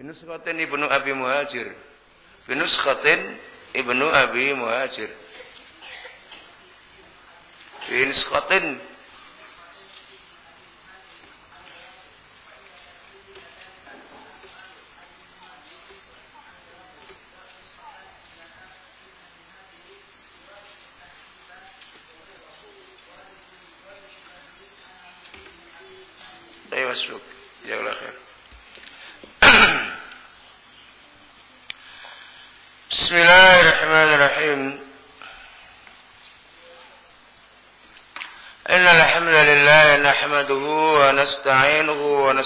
Binuskhatin ibnu Abi Muhajir. Binuskhatin ibnu Abi Muhajir. Binuskhatin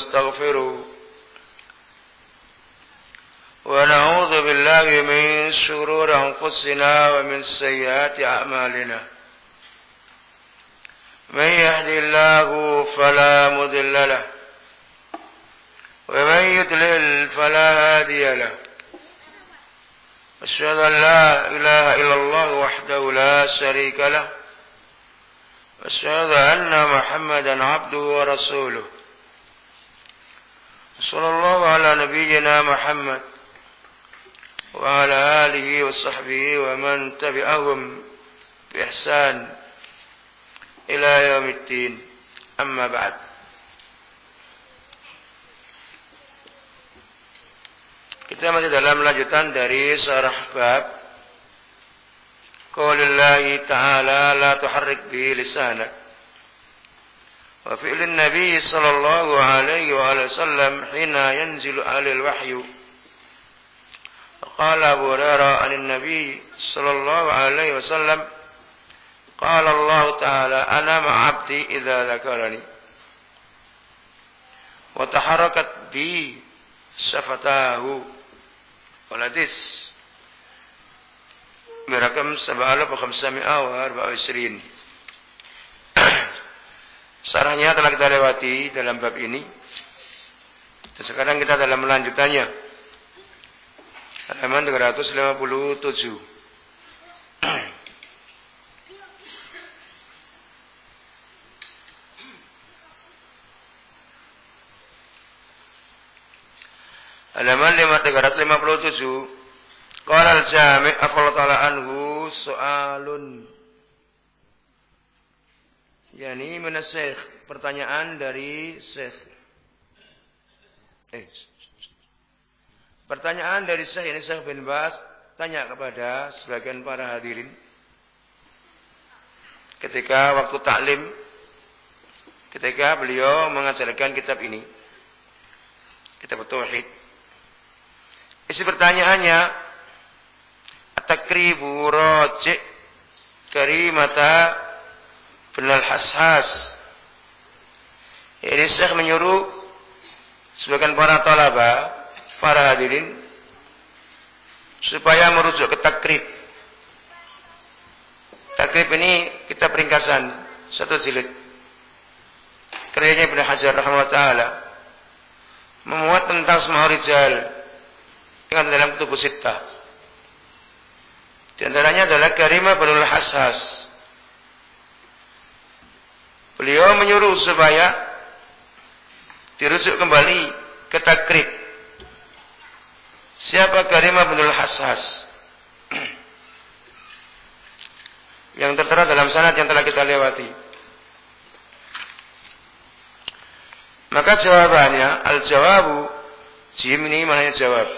ونستغفره ونعوذ بالله من شرور أنفسنا ومن سيئات أعمالنا. من يهدي الله فلا مضل له. ومن يضلل فلا هادي له. أشهد أن لا إله إلا الله وحده لا شريك له. أشهد أن محمدا عبده ورسوله. صلى الله على نبينا محمد وعلى آله وصحبه ومن تبعهم بإحسان إلى يوم الدين أما بعد Kita masih dalam lanjutan dari syarah bab Qaulillahi ta'ala la tuharrik bi lisanak wa fi'lin nabi sallallahu alaihi wa sallam hina yanzilu alil wahyu قال أبو هريرة عن النبي صلى الله عليه وسلم قال الله تعالى أنا مع عبدي إذا ذكرني. وتحركت بي شفتاه. والحديث برقم 7524 Sarahnya telah kita lewati dalam bab ini. Dan sekarang kita dalam melanjutannya. Halaman 357. Halaman 357. Qala al-Jami' ta'ala anhu soalun. Yani mana Syekh? Pertanyaan dari Syekh. Eh. Pertanyaan dari Syekh ini Syekh bin Bas tanya kepada sebagian para hadirin ketika waktu taklim ketika beliau mengajarkan kitab ini kitab tauhid Isi pertanyaannya At-takribu raji' karimata benal hashas. Ini Syekh menyuruh sebagian para talaba, para hadirin supaya merujuk ke takrib. Takrib ini kita peringkasan satu jilid. Karyanya Ibn Hajar rahimahullah taala memuat tentang semua rijal Ingat dalam kutub sita. Di antaranya adalah Karimah bin Hassas. Beliau menyuruh supaya dirujuk kembali ke takrib. Siapa Karimah bin Hassas? yang tertera dalam sanad yang telah kita lewati. Maka jawabannya al-jawabu jim ini maknanya jawab.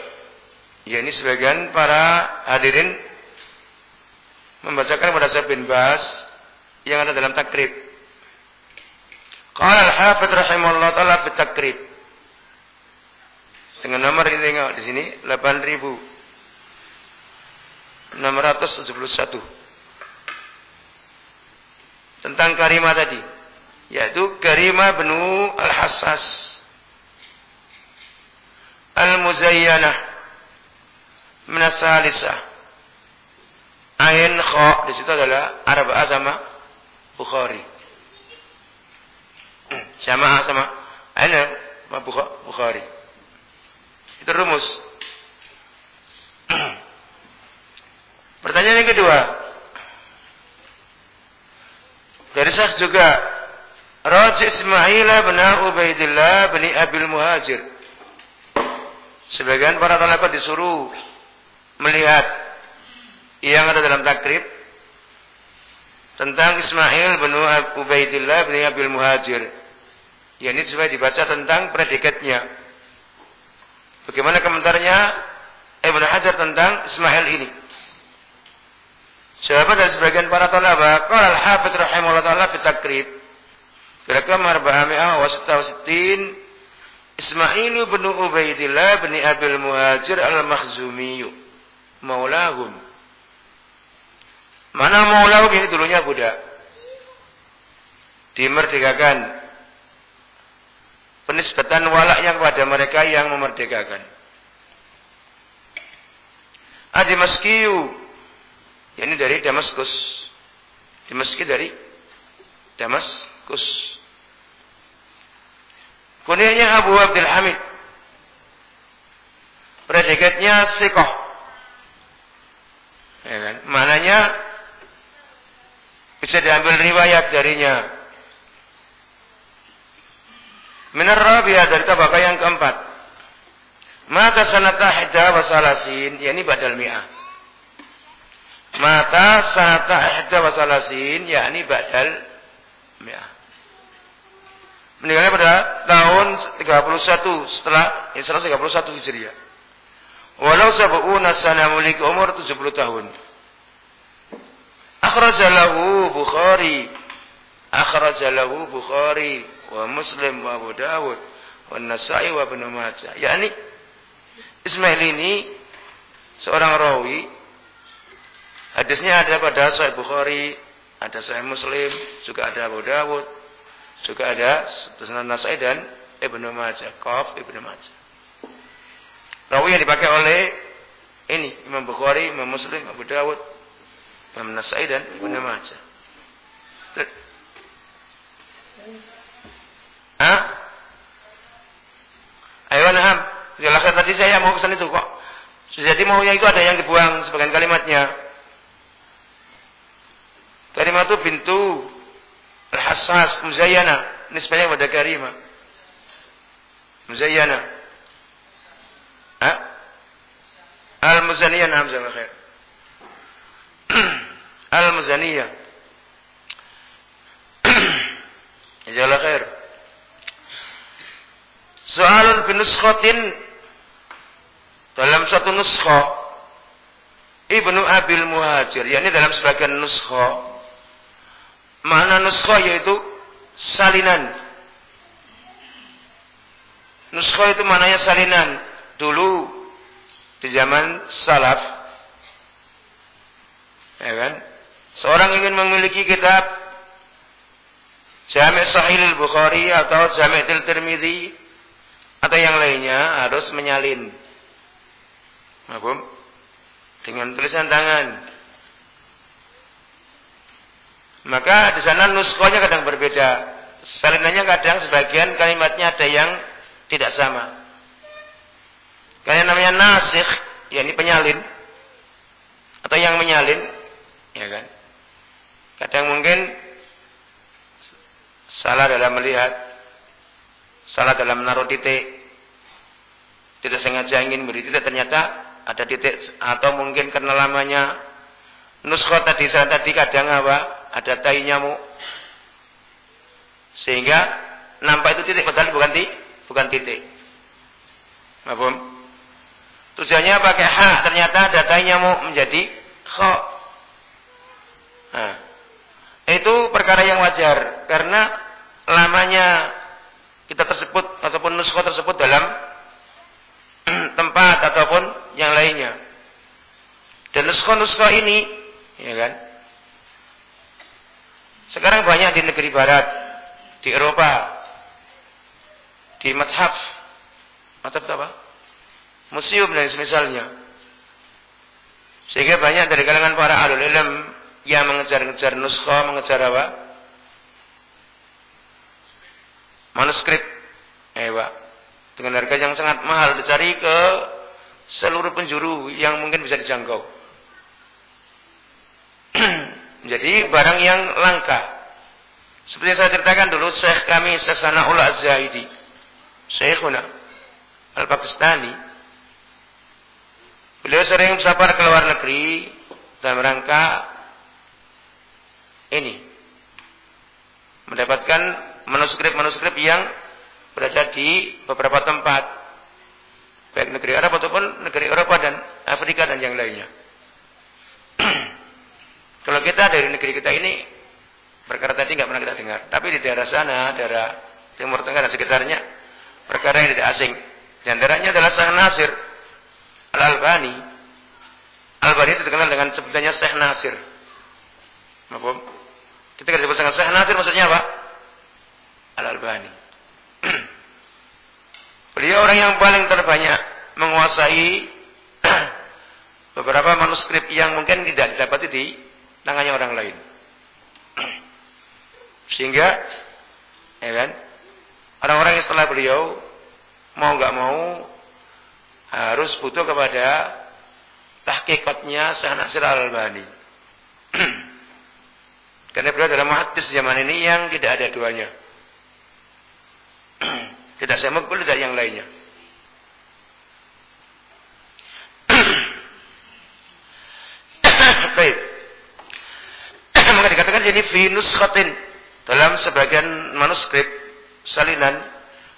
Ya ini sebagian para hadirin membacakan pada Syekh Bas yang ada dalam takrib. Qala al-Hafidz rahimahullah taala fi takrib. Dengan nomor ini tengok di sini 8671. Tentang karimah tadi, yaitu karimah benu al-Hassas al-Muzayyanah minasalisah. Ain kha di situ adalah Arabah sama Bukhari. Jamaah sama Ain Bukhari. Itu rumus. Pertanyaan yang kedua. Dari Syekh juga Raji Ismail bin Ubaidillah bin Abil Muhajir Sebagian para talabat disuruh melihat yang ada dalam takrib tentang Ismail bin Ubaidillah bin Abil Muhajir. Ya ini supaya dibaca tentang predikatnya. Bagaimana komentarnya Ibn Hajar tentang Ismail ini? Jawaban dari sebagian para talaba, qala al-Hafidz rahimahullah taala fi takrib. Rakam 466 Ismail bin Ubaidillah bin Abil Muhajir al-Makhzumi maulahum. Mana maulahum ini dulunya budak. Dimerdekakan. Penisbatan walaknya kepada mereka yang memerdekakan. Adimaskiyu ini dari Damaskus. Dimaski dari Damaskus. Kunyanya Abu Abdul Hamid. Predikatnya Sikoh. Ya kan? Mananya bisa diambil riwayat darinya. Minar dari tabaka yang keempat. Maka sanata hidda wasalasin, yakni badal mi'ah. Mata sanata ihda wasalasin yakni ba'dal mi'ah. Meninggalnya pada tahun 31 setelah ya 131 Hijriah. Walau sab'una sana memiliki umur 70 tahun. Akhrajalahu Bukhari. Akhrajalahu Bukhari wa Muslim wa Abu Dawud wa Nasai wa Ibnu Majah. Yani Ismail ini seorang rawi Hadisnya ada pada Sahih Bukhari, ada Sahih Muslim, juga ada Abu Dawud, juga ada Sunan Nasai dan Ibnu Majah, Qaf Ibnu Majah. Rawi yang dipakai oleh ini Imam Bukhari, Imam Muslim, Abu Dawud, Imam Nasai dan Ibnu Majah. Hah? Ayo naham. Jelaskan tadi saya mau kesan itu kok. Jadi maunya itu ada yang dibuang sebagian kalimatnya. Karimah itu pintu al-hassas muzayyana nisbahnya pada karimah. Muzayyana. Ha? Al-muzaniyah na'am jazakallahu khair. Al-muzaniyah. Jazakallahu khair. Soalun binuskhatin dalam satu nuskha Ibnu Abil Muhajir, yakni dalam sebagian nuskha Mana nuskho yaitu salinan. Nuskho itu mananya salinan. Dulu di zaman salaf ya kan? Seorang ingin memiliki kitab Jami' Sahih Bukhari atau Jami' Tirmidzi atau yang lainnya harus menyalin. Mahfum? Dengan tulisan tangan. Maka di sana nuskonya kadang berbeda. Salinannya kadang sebagian kalimatnya ada yang tidak sama. Karena namanya nasikh, yakni penyalin atau yang menyalin, ya kan? Kadang mungkin salah dalam melihat, salah dalam menaruh titik, tidak sengaja ingin beri titik ternyata ada titik atau mungkin karena lamanya nuskho tadi saya tadi kadang apa ada tai nyamuk. Sehingga nampak itu titik padahal bukan titik, bukan titik. Mahfum? Tujuannya pakai ha, ternyata ada tai nyamuk menjadi kho. Nah, itu perkara yang wajar karena lamanya kita tersebut ataupun nuskho tersebut dalam tempat ataupun yang lainnya. Dan nuskho-nuskho ini, ya kan, sekarang banyak di negeri barat, di Eropa, di madhab, madhab apa? Museum dan semisalnya. Sehingga banyak dari kalangan para alul ilm yang mengejar-ngejar nuskha, mengejar apa? Manuskrip. Eh. Dengan harga yang sangat mahal dicari ke seluruh penjuru yang mungkin bisa dijangkau. Jadi barang yang langka. Seperti yang saya ceritakan dulu, Syekh kami Syekh Sanaul Az-Zaidi. Syekhuna Al-Pakistani. Beliau sering safar ke luar negeri dalam rangka ini mendapatkan manuskrip-manuskrip yang berada di beberapa tempat baik negeri Arab ataupun negeri Eropa dan Afrika dan yang lainnya. Kalau kita dari negeri kita ini perkara tadi nggak pernah kita dengar, tapi di daerah sana, daerah Timur Tengah dan sekitarnya perkara yang tidak asing. Di antaranya adalah Syekh Nasir Al-Albani. Al-Albani itu dikenal dengan sebutannya Syekh Nasir. Maaf. Ketika disebut dengan Syekh Nasir maksudnya apa? Al-Albani. Beliau orang yang paling terbanyak menguasai beberapa manuskrip yang mungkin tidak didapati di tangannya orang lain. Sehingga ya kan? Orang-orang yang setelah beliau mau nggak mau harus butuh kepada tahkikatnya Syekh Nasir Al-Albani. Karena beliau adalah muhaddis zaman ini yang tidak ada duanya. tidak sama pun tidak yang lainnya. Baik. Maka dikatakan sini finus khatin dalam sebagian manuskrip salinan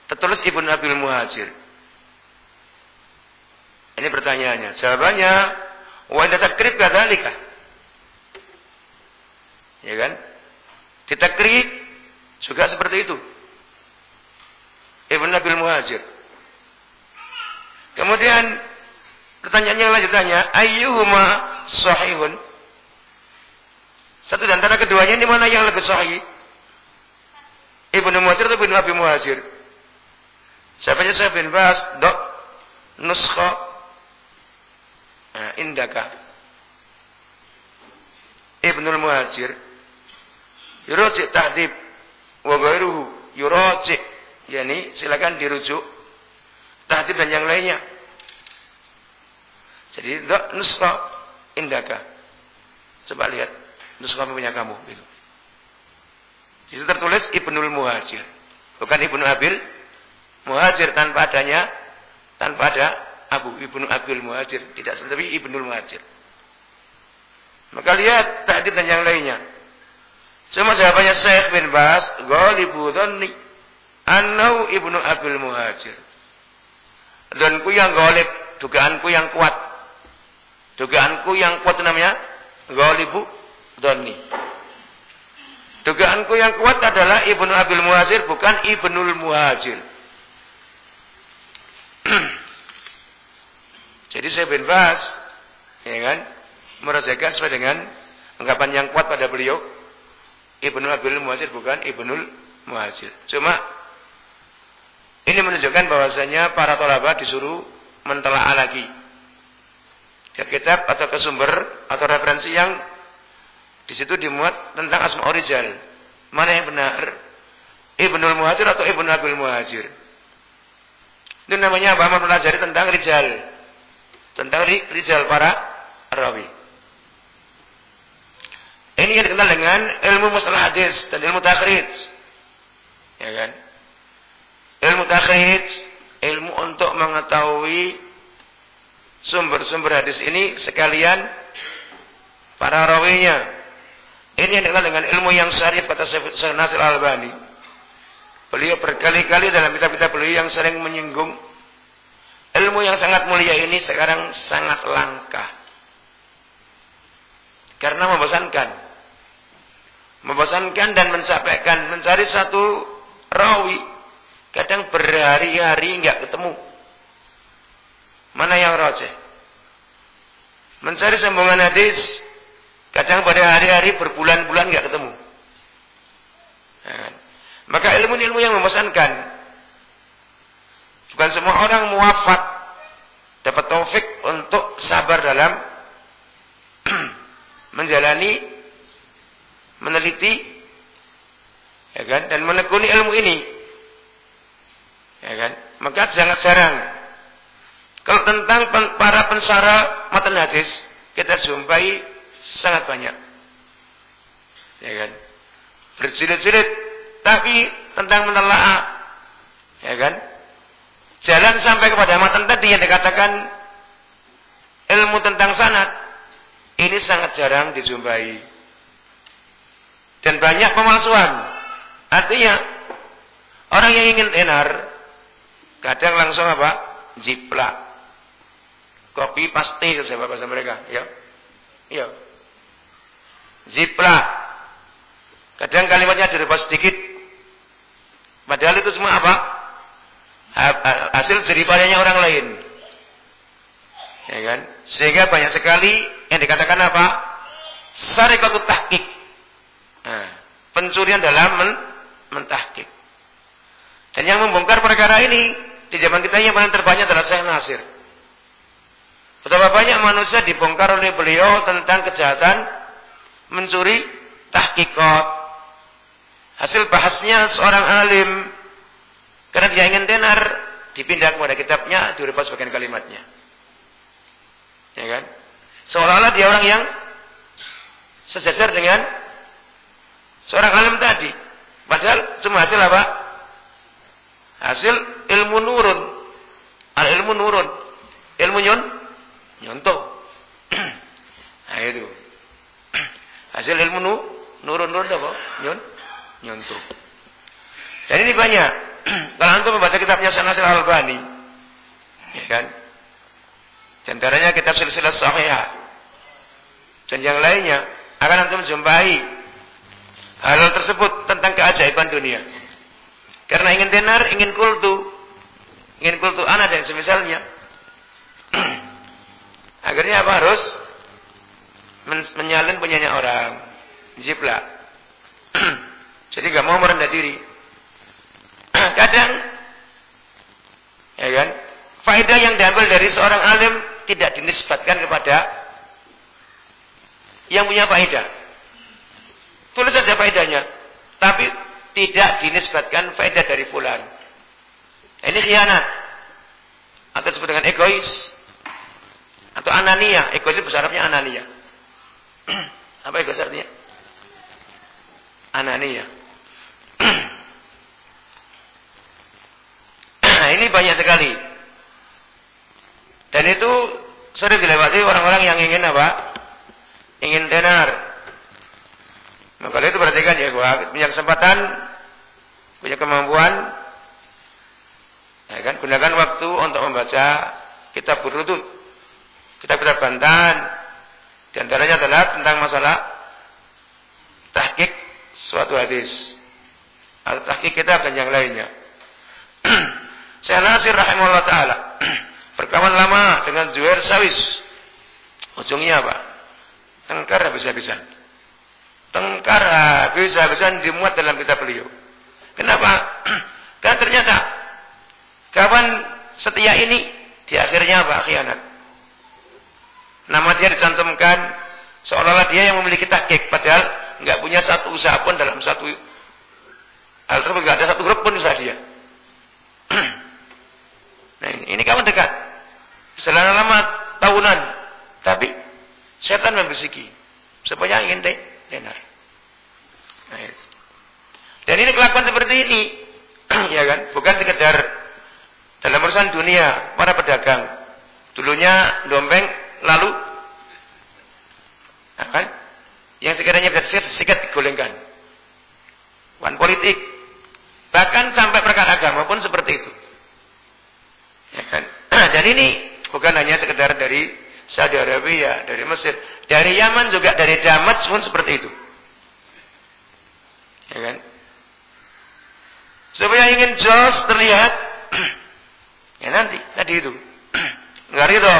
tertulis Ibnu Abil Muhajir. Ini pertanyaannya. Jawabannya wa inda takrib kadzalika. Ya kan? Ditakrib juga seperti itu. Ibnu Abil Muhajir. Kemudian pertanyaan yang lanjutannya, ayyuhuma sahihun? Satu dan antara keduanya ini mana yang lebih sahih? Ibnu Muhajir atau Ibnu Abi Muhajir? Siapanya saya bin Bas, dok, nuskha nah, indaka. Ibnu Muhajir. Yuraji tahdib wa ghairuhu yuraji. Yani silakan dirujuk tahdib dan yang lainnya. Jadi nuskha indaka. Coba lihat nuskha punya kamu itu. Itu tertulis Ibnul Muhajir. Bukan Ibnu Abil Muhajir tanpa adanya tanpa ada Abu Ibnu Abil Muhajir, tidak seperti Ibnul Muhajir. Maka lihat takdir dan yang lainnya. Cuma jawabannya Syekh bin Bas, ghalibu dhanni annau Ibnu Abil Muhajir. ku yang golib, dugaanku yang kuat. Dugaanku yang kuat namanya ghalibu dhanni. Dugaanku yang kuat adalah Ibnu Abil Muhajir bukan Ibnul Muhajir. Jadi saya bin ya kan, merasakan sesuai dengan anggapan yang kuat pada beliau. Ibnu Abil Muhajir bukan Ibnul Muhajir. Cuma ini menunjukkan bahwasanya para tolaba disuruh mentelaah lagi ke kitab atau ke sumber atau referensi yang di situ dimuat tentang asma rijal. Mana yang benar? Ibnul Muhajir atau Ibnu Abil Muhajir? Itu namanya apa? Mempelajari tentang rijal. Tentang rijal para rawi. Ini yang dikenal dengan ilmu masalah hadis dan ilmu takhrij. Ya kan? Ilmu takhrij, ilmu untuk mengetahui sumber-sumber hadis ini sekalian para rawinya. Ini dikenal dengan ilmu yang syarif kata Syekh Nasir Al-Albani. Beliau berkali-kali dalam kitab-kitab beliau yang sering menyinggung ilmu yang sangat mulia ini sekarang sangat langka. Karena membosankan. Membosankan dan mencapekkan. Mencari satu rawi. Kadang berhari-hari enggak ketemu. Mana yang rojeh? Mencari sambungan hadis. Kadang pada hari-hari berbulan-bulan enggak ketemu. Nah, maka ilmu-ilmu yang memesankan. Bukan semua orang muafat dapat taufik untuk sabar dalam menjalani, meneliti, ya kan, dan menekuni ilmu ini, ya kan. Maka sangat jarang. Kalau tentang para pensara matan hadis kita jumpai sangat banyak, ya kan. Berjilid-jilid tapi tentang menelaah, ya kan? Jalan sampai kepada matan tadi yang dikatakan ilmu tentang sanat ini sangat jarang dijumpai. Dan banyak pemalsuan. Artinya orang yang ingin tenar kadang langsung apa? Jiplak. Kopi pasti itu saya bahasa mereka, ya. Ya. Jiplak. Kadang kalimatnya direpas sedikit. Padahal itu cuma apa? Hasil jeripayanya orang lain. Ya kan? Sehingga banyak sekali yang dikatakan apa? Sarikatut tahqiq. Nah, pencurian dalam men. Dan yang membongkar perkara ini di zaman kita yang paling terbanyak adalah Syekh Nasir. Betapa banyak manusia dibongkar oleh beliau tentang kejahatan mencuri tahqiqat. Hasil bahasnya seorang alim karena dia ingin tenar dipindah kepada kitabnya diubah sebagian kalimatnya. Ya kan? Seolah-olah dia orang yang sejajar dengan seorang alim tadi. Padahal cuma hasil apa? Hasil ilmu nurun. Al ilmu nurun. Ilmu nyon nyontoh. nah itu. Hasil ilmu nu, nurun nurun apa? Nyon nyontoh. Dan ini banyak. Kalau antum membaca kitabnya Sanasir Al-Albani, ya kan? Di antaranya kitab silsilah sahihah. Dan yang lainnya akan antum jumpai hal, hal tersebut tentang keajaiban dunia. Karena ingin tenar, ingin kultu, ingin kultu anak dan semisalnya. Akhirnya apa harus men menyalin punyanya orang. Jipla. Jadi gak mau merendah diri. Kadang, ya kan, faedah yang diambil dari seorang alim tidak dinisbatkan kepada yang punya faedah. Tulis saja faedahnya. Tapi tidak dinisbatkan faedah dari fulan. Ini khianat. Atau disebut dengan egois. Atau anania. Egois itu besar Arabnya anania. Apa egois artinya? Anania. nah, ini banyak sekali. Dan itu sering dilewati orang-orang yang ingin apa? Ingin tenar. Maka itu perhatikan ya, punya kesempatan, punya kemampuan, ya kan? Gunakan waktu untuk membaca kitab berlutut, kitab-kitab bantan. Di antaranya adalah tentang masalah tahqiq suatu hadis atau tahqiq kitab dan yang lainnya. Saya Nasir rahimahullah taala Berkawan lama dengan Zuhair Sawis. Ujungnya apa? Tengkar habis-habisan. Tengkar habis-habisan dimuat dalam kitab beliau. Kenapa? Karena ternyata kawan setia ini di akhirnya apa? Khianat. Nama dia dicantumkan seolah-olah dia yang memiliki tahqiq padahal nggak punya satu usaha pun dalam satu hal tersebut ada satu grup pun usaha dia. nah ini, ini kawan dekat. Selama lama tahunan. Tapi setan membisiki. Supaya ingin deh, denar. Nah, Dan ini kelakuan seperti ini. ya kan? Bukan sekedar dalam urusan dunia. Para pedagang. Dulunya dompeng. Lalu. Nah, kan? Yang sekiranya bisa sikat digolengkan. Wan politik. Bahkan sampai perkara agama pun seperti itu. Ya kan? Dan ini Bukan hanya sekedar dari Saudi Arabia, dari Mesir, dari Yaman juga, dari Damas pun seperti itu. Ya kan? Supaya ingin jos terlihat, ya nanti tadi itu. Enggak ridho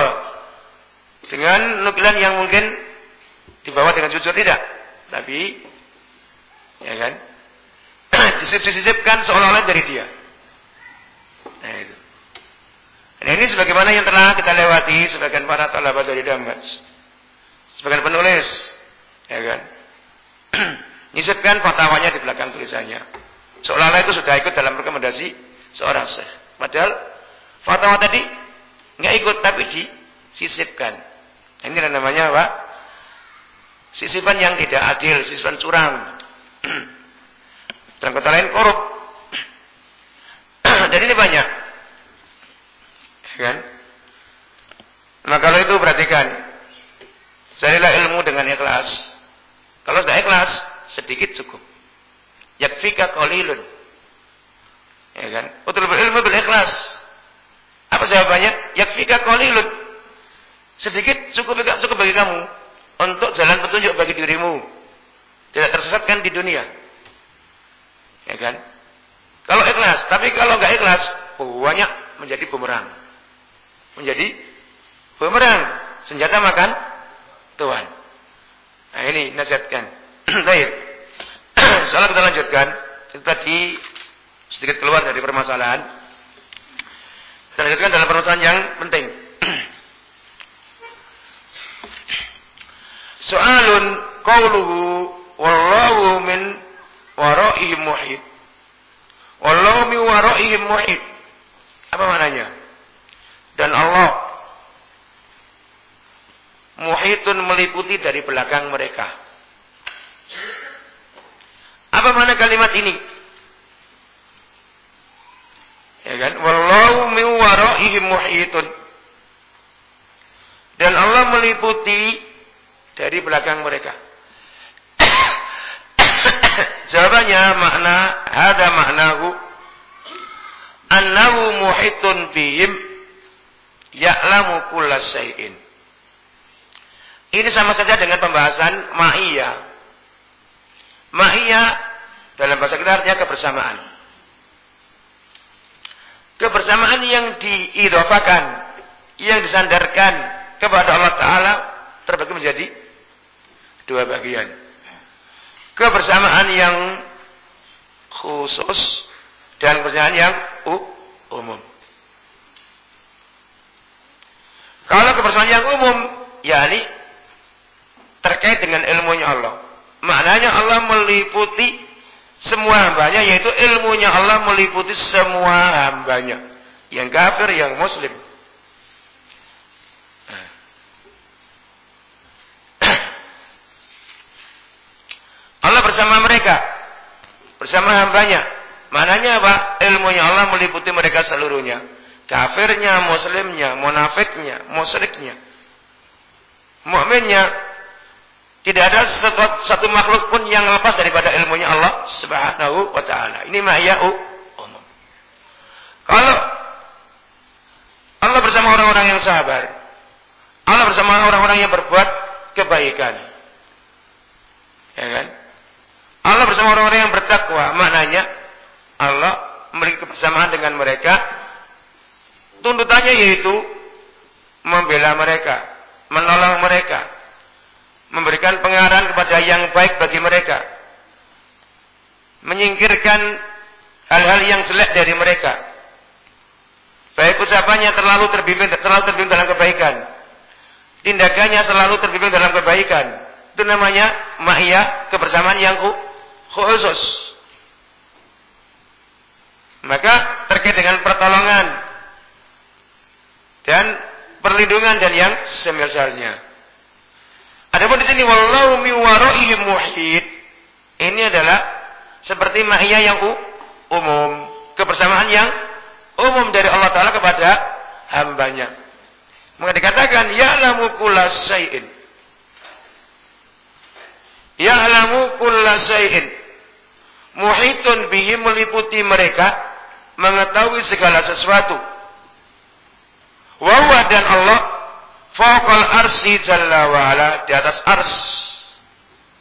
dengan nukilan yang mungkin dibawa dengan jujur tidak, tapi ya kan? disisip-sisipkan seolah-olah dari dia. Nah itu. Dan ini sebagaimana yang telah kita lewati sebagian para talabat dari Damas. Sebagian penulis, ya kan. Nyisipkan fatwanya di belakang tulisannya. Seolah-olah itu sudah ikut dalam rekomendasi seorang syekh. Padahal fatwa tadi nggak ikut tapi disisipkan. Ini namanya apa? Sisipan yang tidak adil, sisipan curang. Dalam kata lain korup. Dan ini banyak kan? Nah kalau itu perhatikan. Carilah ilmu dengan ikhlas. Kalau sudah ikhlas, sedikit cukup. Yakfika qalilun. Ya kan? Utlubul ilmu bil ikhlas. Apa jawabannya? Yakfika qalilun. Sedikit cukup cukup bagi kamu untuk jalan petunjuk bagi dirimu. Tidak tersesatkan di dunia. Ya kan? Kalau ikhlas, tapi kalau enggak ikhlas, banyak menjadi bumerang. Menjadi bumerang, senjata makan Tuhan. Nah, ini nasihatkan. Baik. Salah kita lanjutkan. Itu tadi sedikit keluar dari permasalahan. Kita lanjutkan dalam permasalahan yang penting. Soalun qauluhu wallahu min waraihim muhit. Wallahu min waraihim muhit. Apa maknanya? Dan Allah muhitun meliputi dari belakang mereka. Apa makna kalimat ini? Ya kan? Wallahu min waraihim muhitun. Dan Allah meliputi dari belakang mereka. Jawabannya makna ada maknahu annahu muhitun bihim ya'lamu kulla syai'in. Ini sama saja dengan pembahasan ma'iyah. Ma'iyah dalam bahasa kita artinya kebersamaan. Kebersamaan yang diidofakan, yang disandarkan kepada Allah Ta'ala terbagi menjadi dua bagian. Kebersamaan yang khusus dan kebersamaan yang umum. Kalau kebersamaan yang umum, yakni terkait dengan ilmunya Allah. Maknanya Allah meliputi semua hambanya, yaitu ilmunya Allah meliputi semua hambanya. Yang kafir, yang muslim. Allah bersama mereka. Bersama hambanya. Mananya apa? Ilmunya Allah meliputi mereka seluruhnya. Kafirnya, muslimnya, munafiknya, musyriknya. Mukminnya tidak ada satu, satu makhluk pun yang lepas daripada ilmunya Allah Subhanahu wa taala. Ini ma'ya'u umum. Kalau Allah bersama orang-orang yang sabar, Allah bersama orang-orang yang berbuat kebaikan. Ya kan? Allah bersama orang-orang yang bertakwa. Maknanya Allah memiliki kebersamaan dengan mereka. Tuntutannya yaitu membela mereka, menolong mereka, memberikan pengarahan kepada yang baik bagi mereka, menyingkirkan hal-hal yang jelek dari mereka. Baik ucapannya terlalu terbimbing, terlalu terbimbing dalam kebaikan. Tindakannya selalu terbimbing dalam kebaikan. Itu namanya ma'iyah kebersamaan yang khusus. Maka terkait dengan pertolongan dan perlindungan dan yang semisalnya. Adapun di sini wallahu mi waraihim muhit. Ini adalah seperti mahiyah yang umum, kebersamaan yang umum dari Allah taala kepada hambanya. Maka dikatakan ya'lamu kulla syai'in. Ya'lamu kulla syai'in muhitun bihi meliputi mereka mengetahui segala sesuatu. Wa dan Allah faqal arsi jalla wa ala di atas ars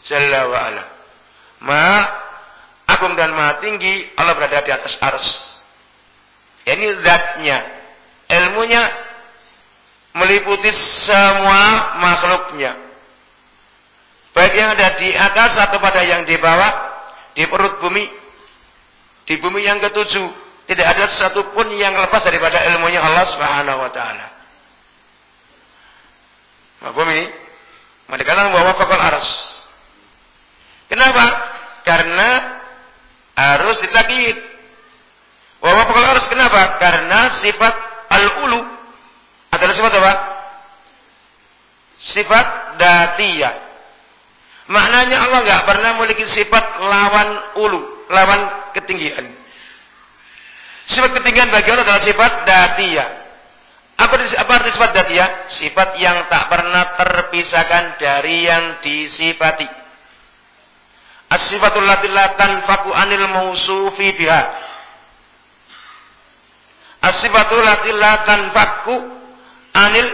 jalla wa ala. Ma agung dan maha tinggi Allah berada di atas ars. Ini zatnya, ilmunya meliputi semua makhluknya. Baik yang ada di atas atau pada yang di bawah di perut bumi, di bumi yang ketujuh, tidak ada sesuatu pun yang lepas daripada ilmunya Allah Subhanahu wa taala. Bumi, Mereka katakan bahwa fakal aras. Kenapa? Karena harus ditakid. Bahwa fakal aras kenapa? Karena sifat al-ulu adalah sifat apa? Sifat datiyah. Maknanya Allah nggak pernah memiliki sifat lawan ulu, lawan ketinggian. Sifat ketinggian bagi Allah adalah sifat datiyah. Apa, apa arti sifat datiyah? Sifat yang tak pernah terpisahkan dari yang disifati. As-sifatul lati la anil mausufi biha. As-sifatul lati la anil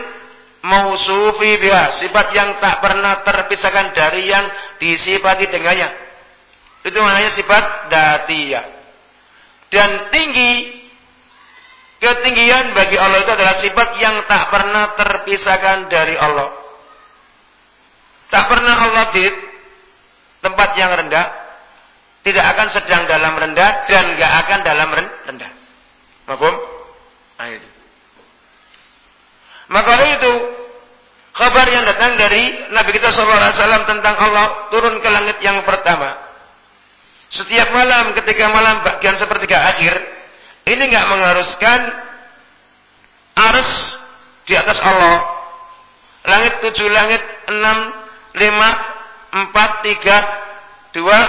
mausufi biha. Sifat yang tak pernah terpisahkan dari yang disifati dengannya. Itu namanya sifat datiyah. Dan tinggi Ketinggian bagi Allah itu adalah sifat yang tak pernah terpisahkan dari Allah. Tak pernah Allah di tempat yang rendah, tidak akan sedang dalam rendah dan gak akan dalam rendah. Mahfum? Nah, itu. Maka itu kabar yang datang dari Nabi kita SAW tentang Allah turun ke langit yang pertama. Setiap malam ketika malam bagian sepertiga akhir ini nggak mengharuskan arus di atas Allah. Langit tujuh, langit enam, lima, empat, tiga, dua.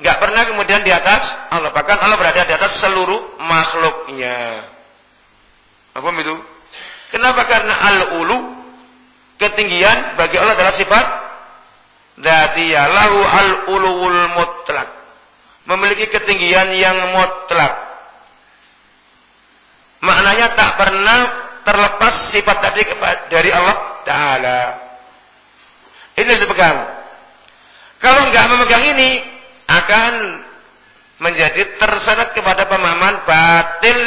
Nggak pernah kemudian di atas Allah. Bahkan Allah berada di atas seluruh makhluknya. Apa itu? Kenapa? Karena al-ulu ketinggian bagi Allah adalah sifat dzatiyah lahu al-ulul mutlak memiliki ketinggian yang mutlak. Maknanya tak pernah terlepas sifat tadi dari Allah Ta'ala. Ini harus. Kalau enggak memegang ini, akan menjadi terseret kepada pemahaman batil,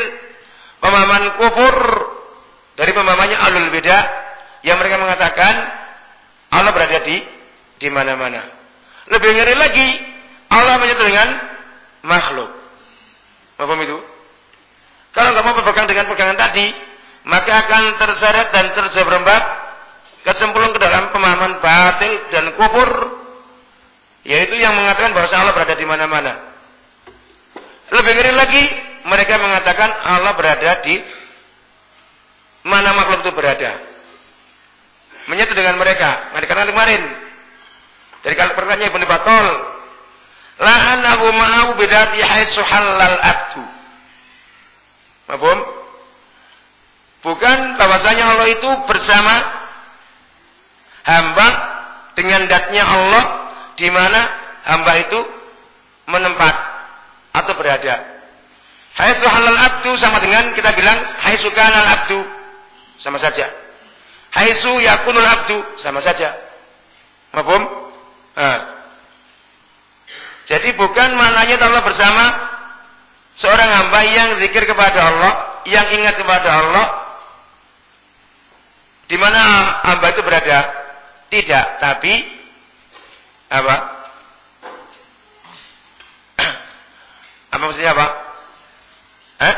pemahaman kufur dari pemahamannya alul beda yang mereka mengatakan Allah berada di di mana-mana. Lebih ngeri lagi, Allah menyatu dengan makhluk. Apa itu? Kalau mau berpegang dengan pegangan tadi, maka akan terseret dan terjerembab kecemplung ke dalam pemahaman batil dan kufur, yaitu yang mengatakan bahwa Allah berada di mana-mana. Lebih ngeri lagi, mereka mengatakan Allah berada di mana makhluk itu berada. Menyatu dengan mereka. Karena kemarin dari kalau pertanyaan Ibnu Batol la'anahu ma'ahu bidati haitsu halal abdu. Mafhum? Bukan bahwasanya Allah itu bersama hamba dengan datnya Allah di mana hamba itu menempat atau berada. Haitsu halal abdu sama dengan kita bilang haitsu kana abdu sama saja. Haitsu yakunul abdu sama saja. Mafhum? Nah. Jadi bukan maknanya Allah bersama seorang hamba yang zikir kepada Allah, yang ingat kepada Allah, di mana hamba itu berada. Tidak, tapi apa? apa maksudnya apa? Eh?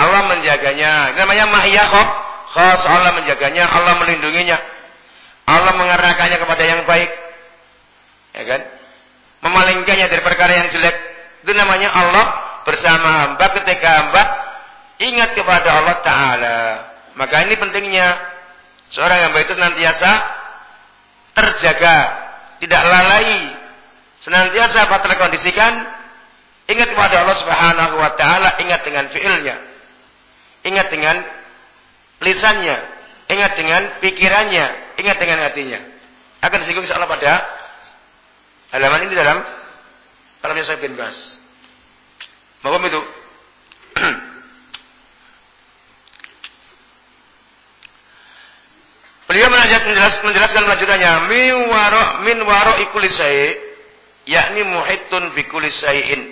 Allah menjaganya. Ini namanya mahya khas Allah menjaganya, Allah melindunginya. Allah mengarahkannya kepada yang baik. Ya kan? Memalingkannya dari perkara yang jelek. Itu namanya Allah bersama hamba ketika hamba ingat kepada Allah Ta'ala. Maka ini pentingnya seorang hamba itu senantiasa terjaga, tidak lalai, senantiasa apa terkondisikan, ingat kepada Allah Subhanahu wa taala, ingat dengan fiilnya. Ingat dengan lisannya, ingat dengan pikirannya, ingat dengan hatinya. Akan disinggung insyaallah pada Halaman ini dalam kalamnya saya bin Bas. Mahum itu. Beliau menjelaskan, menjelaskan lanjutannya min waro min waro ikulisai yakni muhitun bi kulisaiin.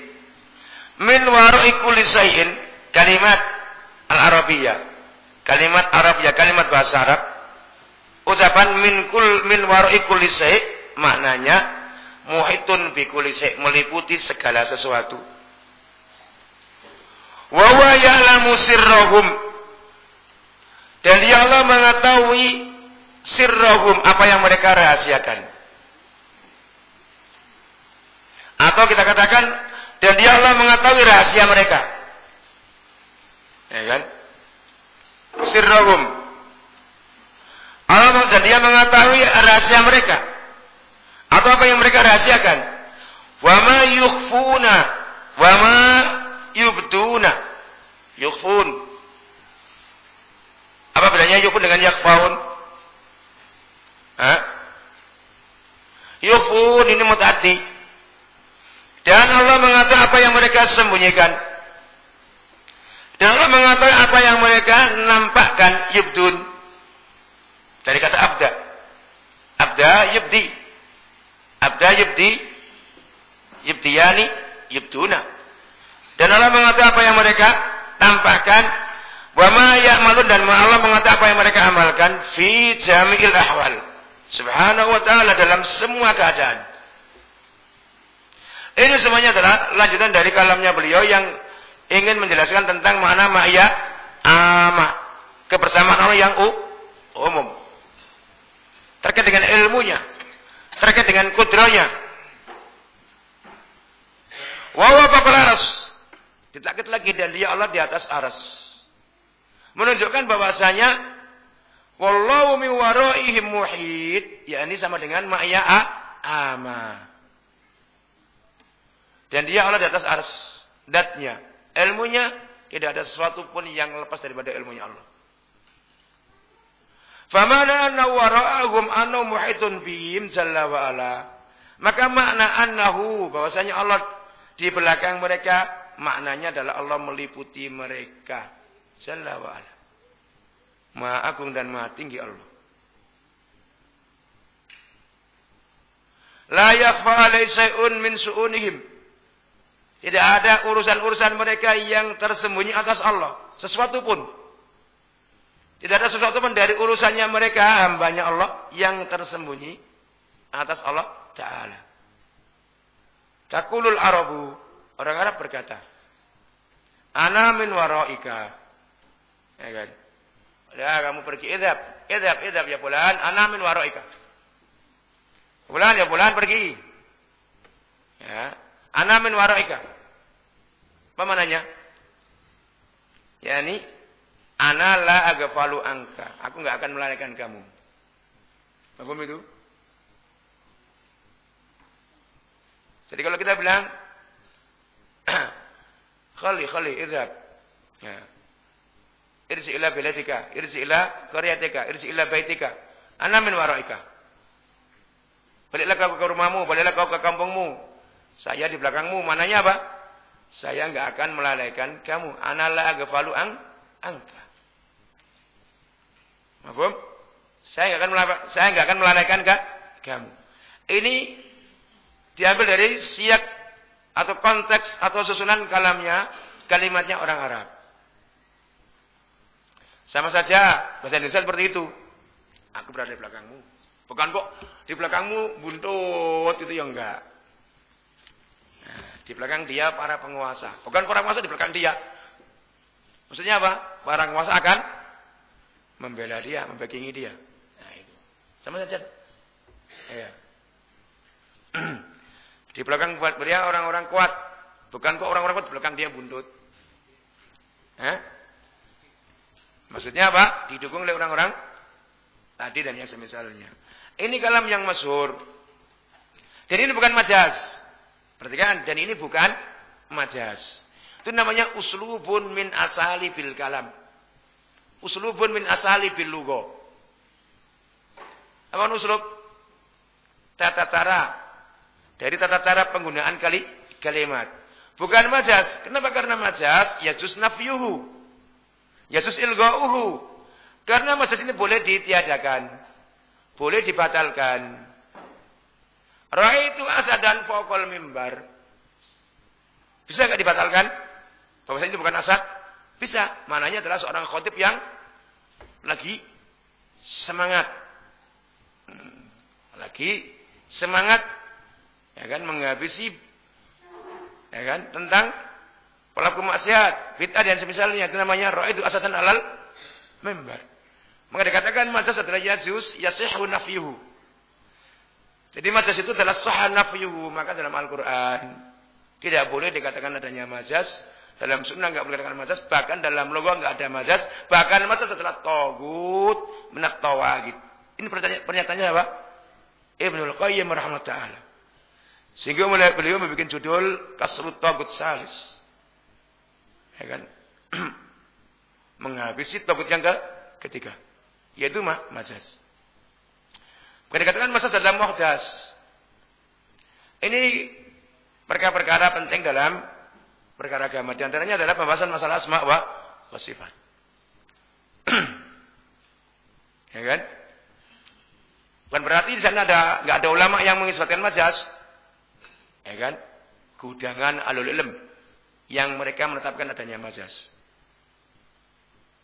Min waro ikulisaiin kalimat al-arabiyah. Kalimat Arabiyah, kalimat bahasa Arab. Ucapan min kul min waro ikulisai maknanya muhitun bikuli meliputi segala sesuatu. Wa huwa. Dan dia Allah mengetahui sirrahum apa yang mereka rahasiakan. Atau kita katakan dan dia Allah mengetahui rahasia mereka. Ya kan? Sirrahum. Allah dan dia mengetahui rahasia mereka. Atau apa yang mereka rahasiakan? Wa ma yukhfuna wa ma yubduna. Yukhfun. Bedanya yufun dengan yakfaun. Hah? Yufun ini mutati. Dan Allah mengatakan apa yang mereka sembunyikan. Dan Allah mengatakan apa yang mereka nampakkan yubdun. Dari kata abda. Abda yubdi. Abda yubdi. Yubdiyani yubduna. Dan Allah mengatakan apa yang mereka tampakkan. Wa ma ya'malun dan Allah mengatakan apa yang mereka amalkan fi jami'il ahwal. Subhanahu wa ta'ala dalam semua keadaan. Ini semuanya adalah lanjutan dari kalamnya beliau yang ingin menjelaskan tentang makna ma'ya ama. Kebersamaan Allah yang umum. Terkait dengan ilmunya. Terkait dengan kudranya. Wawa aras. Ditakit lagi dan dia Allah di atas aras. Menunjukkan bahwasanya Wallahu min waraihim muhit. Ya ini sama dengan ma'ya ama. Dan dia Allah di atas ars. Datnya. Ilmunya tidak ada sesuatu pun yang lepas daripada ilmunya Allah. Famana anna wara'ahum annahu muhitun bihim jalla wa ala. Maka makna annahu bahwasanya Allah di belakang mereka maknanya adalah Allah meliputi mereka jalla wa ala. Maha agung dan maha tinggi Allah. La yakhfa alai min su'unihim. Tidak ada urusan-urusan mereka yang tersembunyi atas Allah. Sesuatu pun. Tidak ada sesuatu pun dari urusannya mereka, hambanya Allah, yang tersembunyi atas Allah Ta'ala. Takulul Arabu. Orang Arab berkata. Ana min waraika. Ya kan? Ya kamu pergi idhab. Idhab, idhab ya bulan. Ana min waraika. Bulan ya bulan pergi. Ya. Ana min waraika. Apa mananya? Ana la agafalu angka. Aku enggak akan melalaikan kamu. Apa itu? Jadi kalau kita bilang khali khali idhab. Ya. Irji ila biladika, irji ila qaryatika, irji ila baitika. Ana min waraika. Baliklah kau ke rumahmu, baliklah kau ke kampungmu. Saya di belakangmu, mananya apa? Saya enggak akan melalaikan kamu. Ana la aghfalu ang angka. Mahfum? Saya enggak akan saya enggak akan melalaikan ka, kamu. Ini diambil dari siak atau konteks atau susunan kalamnya kalimatnya orang Arab. Sama saja bahasa Indonesia seperti itu. Aku berada di belakangmu. Bukan kok di belakangmu buntut itu yang enggak. Nah, di belakang dia para penguasa. Bukan para penguasa di belakang dia. Maksudnya apa? Para penguasa akan membela dia, membagingi dia. Nah itu. Sama saja. Ya. di belakang buat beliau orang-orang kuat. Bukan kok orang-orang kuat di belakang dia buntut. Eh? Maksudnya apa? Didukung oleh orang-orang tadi dan yang semisalnya. Ini kalam yang masyhur. Dan ini bukan majas. Perhatikan, dan ini bukan majas. Itu namanya uslubun min asali bil kalam. Uslubun min asali bil lugo. Apa uslub? Tata cara. Dari tata cara penggunaan kali kalimat. Bukan majas. Kenapa? Karena majas ya jus nafyuhu. Yasus ilga'uhu. Karena masjid ini boleh ditiadakan. Boleh dibatalkan. Ra'aitu asadan fokol mimbar. Bisa nggak dibatalkan? Bahwa ini bukan asad? Bisa. Mananya adalah seorang khotib yang lagi semangat. Hmm. Lagi semangat ya kan menghabisi ya kan tentang pelaku maksiat, bid'ah dan semisalnya itu namanya itu asatan alal member. Maka dikatakan majas adalah yazus yasihu nafyuhu. Jadi majas itu adalah sahah nafyuhu. Maka dalam Al-Quran tidak boleh dikatakan adanya majas. Dalam sunnah enggak boleh dikatakan majas. Bahkan dalam logo enggak ada majas. Bahkan majas adalah togut menak tawagid. Ini pernyataannya apa? Ibnul Qayyim rahmatullah Sehingga beliau membuat judul Kasrut Togut Salis ya kan? menghabisi togut yang ke ketiga. yaitu ma majas. Bukan dikatakan majas dalam muhdas. Ini perkara-perkara penting dalam perkara agama. Di antaranya adalah pembahasan masalah asma wa, wa sifat. ya kan? Bukan berarti di sana ada nggak ada ulama yang mengisbatkan majas. Ya kan? Gudangan alul ilm yang mereka menetapkan adanya majas.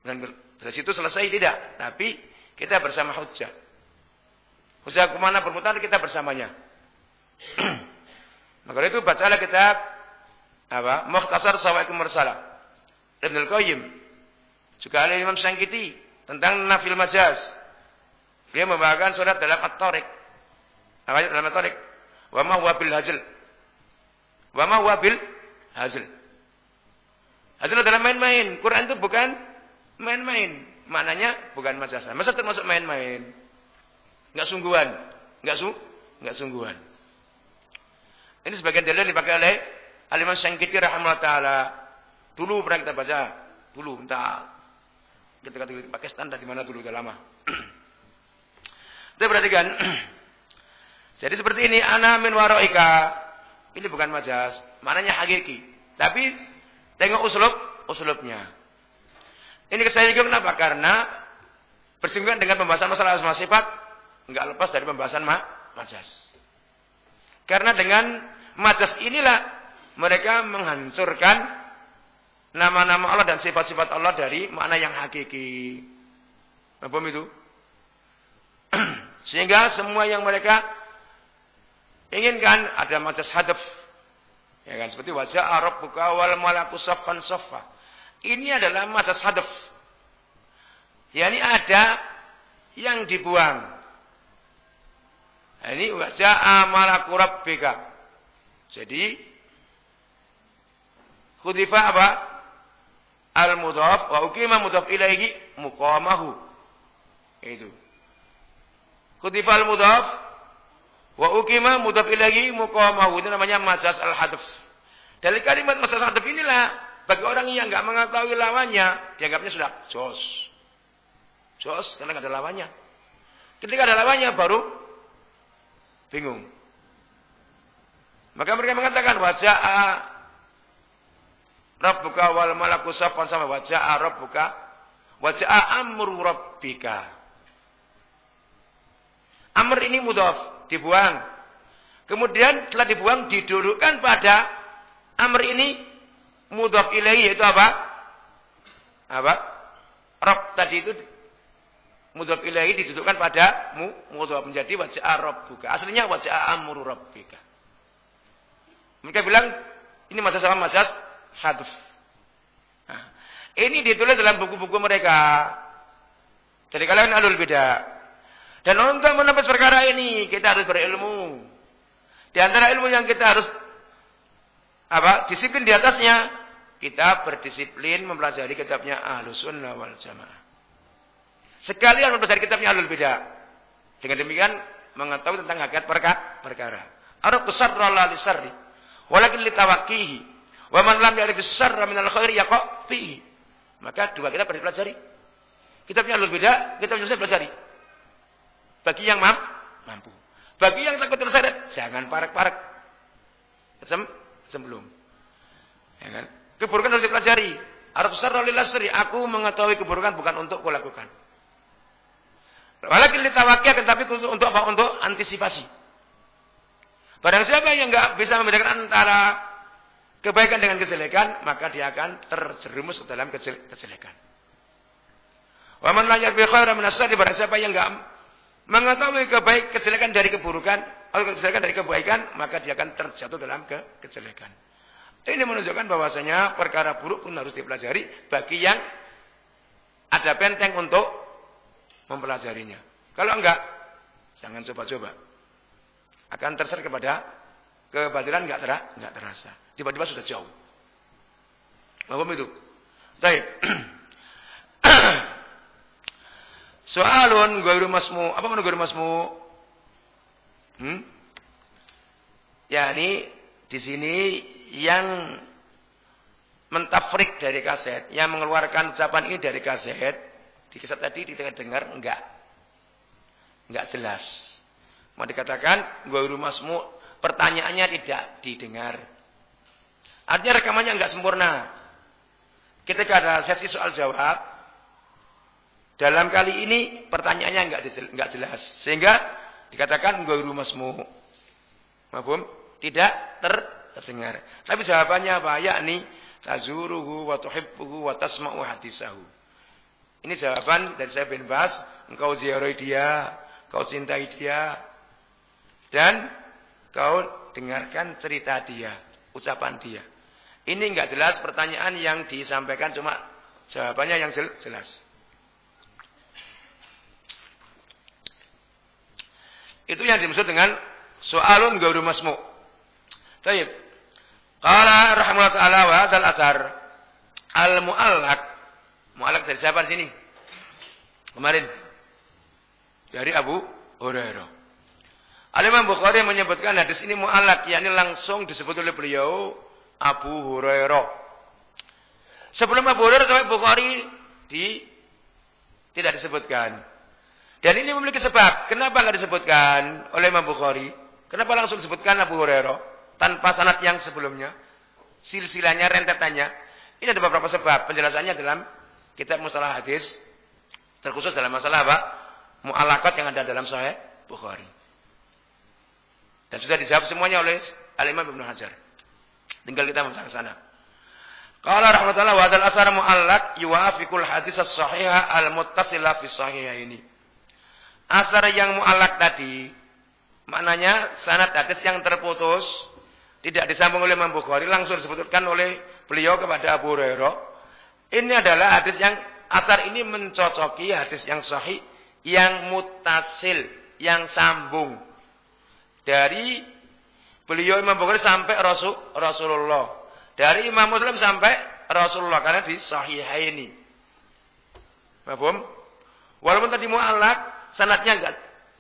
Dan dari situ selesai tidak, tapi kita bersama hujjah. Hujjah ke mana berputar kita bersamanya. Maka itu bacalah kitab apa? Mukhtasar Sawaikum Mursalah. Ibn Al-Qayyim. Juga ada Imam Sangkiti tentang nafil majaz. Dia membawakan surat dalam At-Tariq. Apa dalam At-Tariq? Wa ma huwa bil hazl. Wa ma bil hazl. Hazl adalah main-main. Quran itu bukan main-main. Maknanya bukan majaz. Masa termasuk main-main. Enggak sungguhan. Enggak su enggak sungguhan. Ini sebagian dalil dipakai oleh Al-Imam Syangkiti rahimahullah taala. Dulu pernah kita baca, dulu entah ketika di Pakistan dari mana dulu udah lama. Kita perhatikan. Jadi seperti ini, ana min waroika. Ini bukan majas, maknanya hakiki. Tapi tengok uslub, uslubnya. Ini saya juga kenapa? Karena bersinggungan dengan pembahasan masalah asma sifat enggak lepas dari pembahasan ma majas. Karena dengan majas inilah mereka menghancurkan nama-nama Allah dan sifat-sifat Allah dari makna yang hakiki. Apa itu? Sehingga semua yang mereka inginkan ada majas hadaf. Ya kan seperti wajah Arab buka wal malaku saffan saffa. Ini adalah majas hadaf. Ya ini ada yang dibuang. Nah, ini wajah amalaku rabbika. Jadi khudifa apa? Al-mudhaf wa ukima mudhaf ilaihi muqamahu. Itu. Kutibal mudhaf wa ukima mudhaf ilahi muqamahu. Itu namanya majas al-hadf. Dari kalimat majas al-hadf inilah bagi orang yang enggak mengetahui lawannya, dianggapnya sudah jos. Jos karena enggak ada lawannya. Ketika ada lawannya baru bingung. Maka mereka mengatakan wajah Rabbuka wal malaku safan sama wajah Rabbuka wajah amru rabbika. Amr ini mudhaf, dibuang. Kemudian setelah dibuang didudukkan pada amr ini mudhaf ilaih yaitu apa? Apa? Rob tadi itu mudhaf ilaih didudukkan pada mu mudhaf menjadi wajah rabbuka. Aslinya wajah amru rabbika. Mereka bilang ini masa sama majas hadf. Nah, ini ditulis dalam buku-buku mereka. Jadi kalian alul beda. Dan untuk menepis perkara ini kita harus berilmu. Di antara ilmu yang kita harus apa? Disiplin di atasnya, kita berdisiplin mempelajari kitabnya Ahlus Sunnah wal Jamaah. Sekalian mempelajari kitabnya Ahlul Bidah. Dengan demikian mengetahui tentang hakikat perkara. Arab besar la lisarri, walakin litawakkihi. Wa man lam ya'rif as-sarra min al-khairi yaqa fihi. Maka dua kita pelajari. Kitabnya Ahlul Bidah, kita harus pelajari. Bagi yang mampu. Bagi yang takut terseret, jangan parek-parek. Sem sebelum. Ya kan? Keburukan harus dipelajari. Arab lasri. Aku mengetahui keburukan bukan untuk kulakukan. Walakin litawakiyah tetapi untuk, untuk apa? Untuk antisipasi. Barang siapa yang enggak bisa membedakan antara kebaikan dengan kejelekan, maka dia akan terjerumus ke dalam kejelekan. Wa man la yarbi khairan min barang siapa yang enggak mengetahui kebaik kejelekan dari keburukan atau kejelekan dari kebaikan, maka dia akan terjatuh dalam ke kejelekan. Ini menunjukkan bahwasanya perkara buruk pun harus dipelajari bagi yang ada benteng untuk mempelajarinya. Kalau enggak, jangan coba-coba. Akan terseret kepada kebatilan enggak, ter enggak terasa. Tiba-tiba sudah jauh. Apa itu? Baik. Soalun ghairu masmu. Apa mana ghairu masmu? Hmm? Ya ini di sini yang mentafrik dari kaset, yang mengeluarkan ucapan ini dari kaset, di kisah tadi dengar enggak. Enggak jelas. Mau dikatakan ghairu masmu pertanyaannya tidak didengar. Artinya rekamannya enggak sempurna. Ketika ada sesi soal jawab, dalam kali ini pertanyaannya enggak enggak jelas. Sehingga dikatakan ghairu masmu. Mafhum? Tidak ter terdengar. Tapi jawabannya apa? Yakni tazuruhu wa tuhibbuhu wa tasma'u hadisahu. Ini jawaban dari saya bin Bas. Engkau ziarahi dia, kau cintai dia, dan kau dengarkan cerita dia, ucapan dia. Ini enggak jelas pertanyaan yang disampaikan cuma jawabannya yang jelas. Itu yang dimaksud dengan soalun gaudu masmu. Baik. Qala rahimahullah taala wa hadzal athar al muallaq. Muallaq dari siapa di sini? Kemarin dari Abu Hurairah. Al-Imam Bukhari menyebutkan hadis ini muallaq yakni langsung disebut oleh beliau Abu Hurairah. Sebelum Abu Hurairah sampai Bukhari di tidak disebutkan. Dan ini memiliki sebab. Kenapa nggak disebutkan oleh Imam Bukhari? Kenapa langsung disebutkan Abu Hurairah? tanpa sanat yang sebelumnya. Silsilahnya, rentetannya. Ini ada beberapa sebab. Penjelasannya dalam kitab mustalah hadis. Terkhusus dalam masalah apa? Mu'alakat yang ada dalam Sahih Bukhari. Dan sudah dijawab semuanya oleh Al-Imam Ibn Hajar. Tinggal kita mencari sana. Qala rahmatullah wa dal asar mu'allak yuwafiqul hadis as-sahihah al-muttasila fi sahihah ini. Asar yang mu'allak tadi maknanya sanad hadis yang terputus tidak disambung oleh Imam Bukhari, langsung disebutkan oleh beliau kepada Abu Hurairah. Ini adalah hadis yang asar ini mencocoki hadis yang sahih, yang mutasil, yang sambung. Dari beliau Imam Bukhari sampai Rasul, Rasulullah. Dari Imam Muslim sampai Rasulullah karena di sahihaini. Paham? Walaupun tadi mu'alak, sanatnya enggak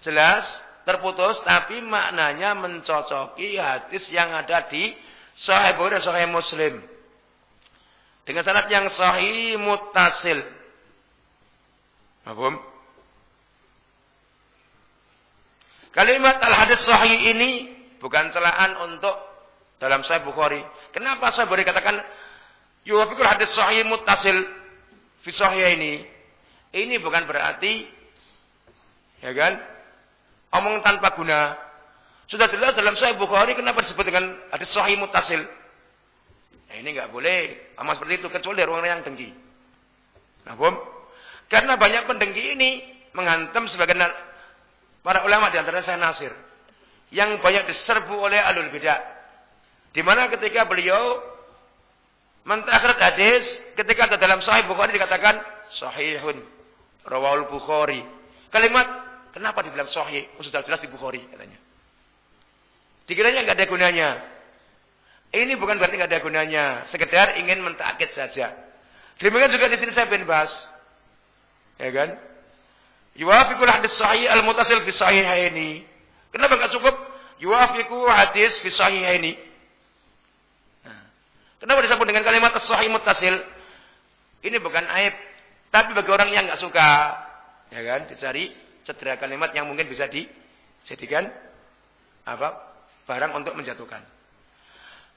jelas, terputus tapi maknanya mencocoki hadis yang ada di Sahih Bukhari dan Sahih Muslim. Dengan sanad yang sahih mutasil. Paham? Kalimat al-hadis sahih ini bukan celaan untuk dalam Sahih Bukhari. Kenapa saya boleh katakan yuwafiqul hadis sahih mutasil fi sahih ini? Ini bukan berarti ya kan? omong tanpa guna. Sudah jelas dalam Sahih Bukhari kenapa disebut dengan hadis sahih mutasil. Nah, ini enggak boleh amal seperti itu kecuali dari orang yang dengki. Nah, bom. Karena banyak pendengki ini menghantam sebagian para ulama di antara saya Nasir yang banyak diserbu oleh alul bidah. Di mana ketika beliau mentakhirat hadis ketika ada dalam Sahih Bukhari dikatakan sahihun rawal Bukhari. Kalimat Kenapa dibilang sahih? Oh, sudah jelas di Bukhari katanya. Dikiranya nggak ada gunanya. Ini bukan berarti nggak ada gunanya. Sekedar ingin mentakit saja. Demikian juga di sini saya bin Bas. Ya kan? Yuwafiqul hadis sahih al-mutasil fi ini. Kenapa nggak cukup yuwafiqu hadis fi ini? Nah, kenapa disebut dengan kalimat sahih mutasil? Ini bukan aib, tapi bagi orang yang nggak suka, ya kan, dicari cedera kalimat yang mungkin bisa dijadikan apa barang untuk menjatuhkan.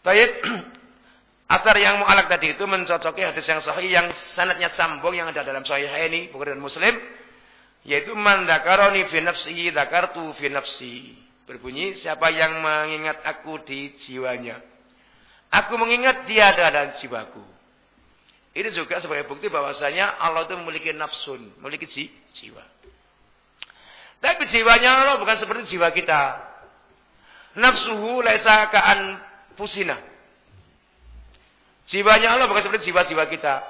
Baik, asar yang mu'alak tadi itu mencocoki hadis yang sahih yang sanatnya sambung yang ada dalam sahih ini Bukhari dan Muslim yaitu man dzakarani fi nafsihi dzakartu fi nafsi. Berbunyi siapa yang mengingat aku di jiwanya. Aku mengingat dia ada dalam jiwaku. Ini juga sebagai bukti bahwasanya Allah itu memiliki nafsun, memiliki jiwa. Tapi jiwanya Allah bukan seperti jiwa kita. Nafsuhu laisa ka'an pusina. Jiwanya Allah bukan seperti jiwa-jiwa kita.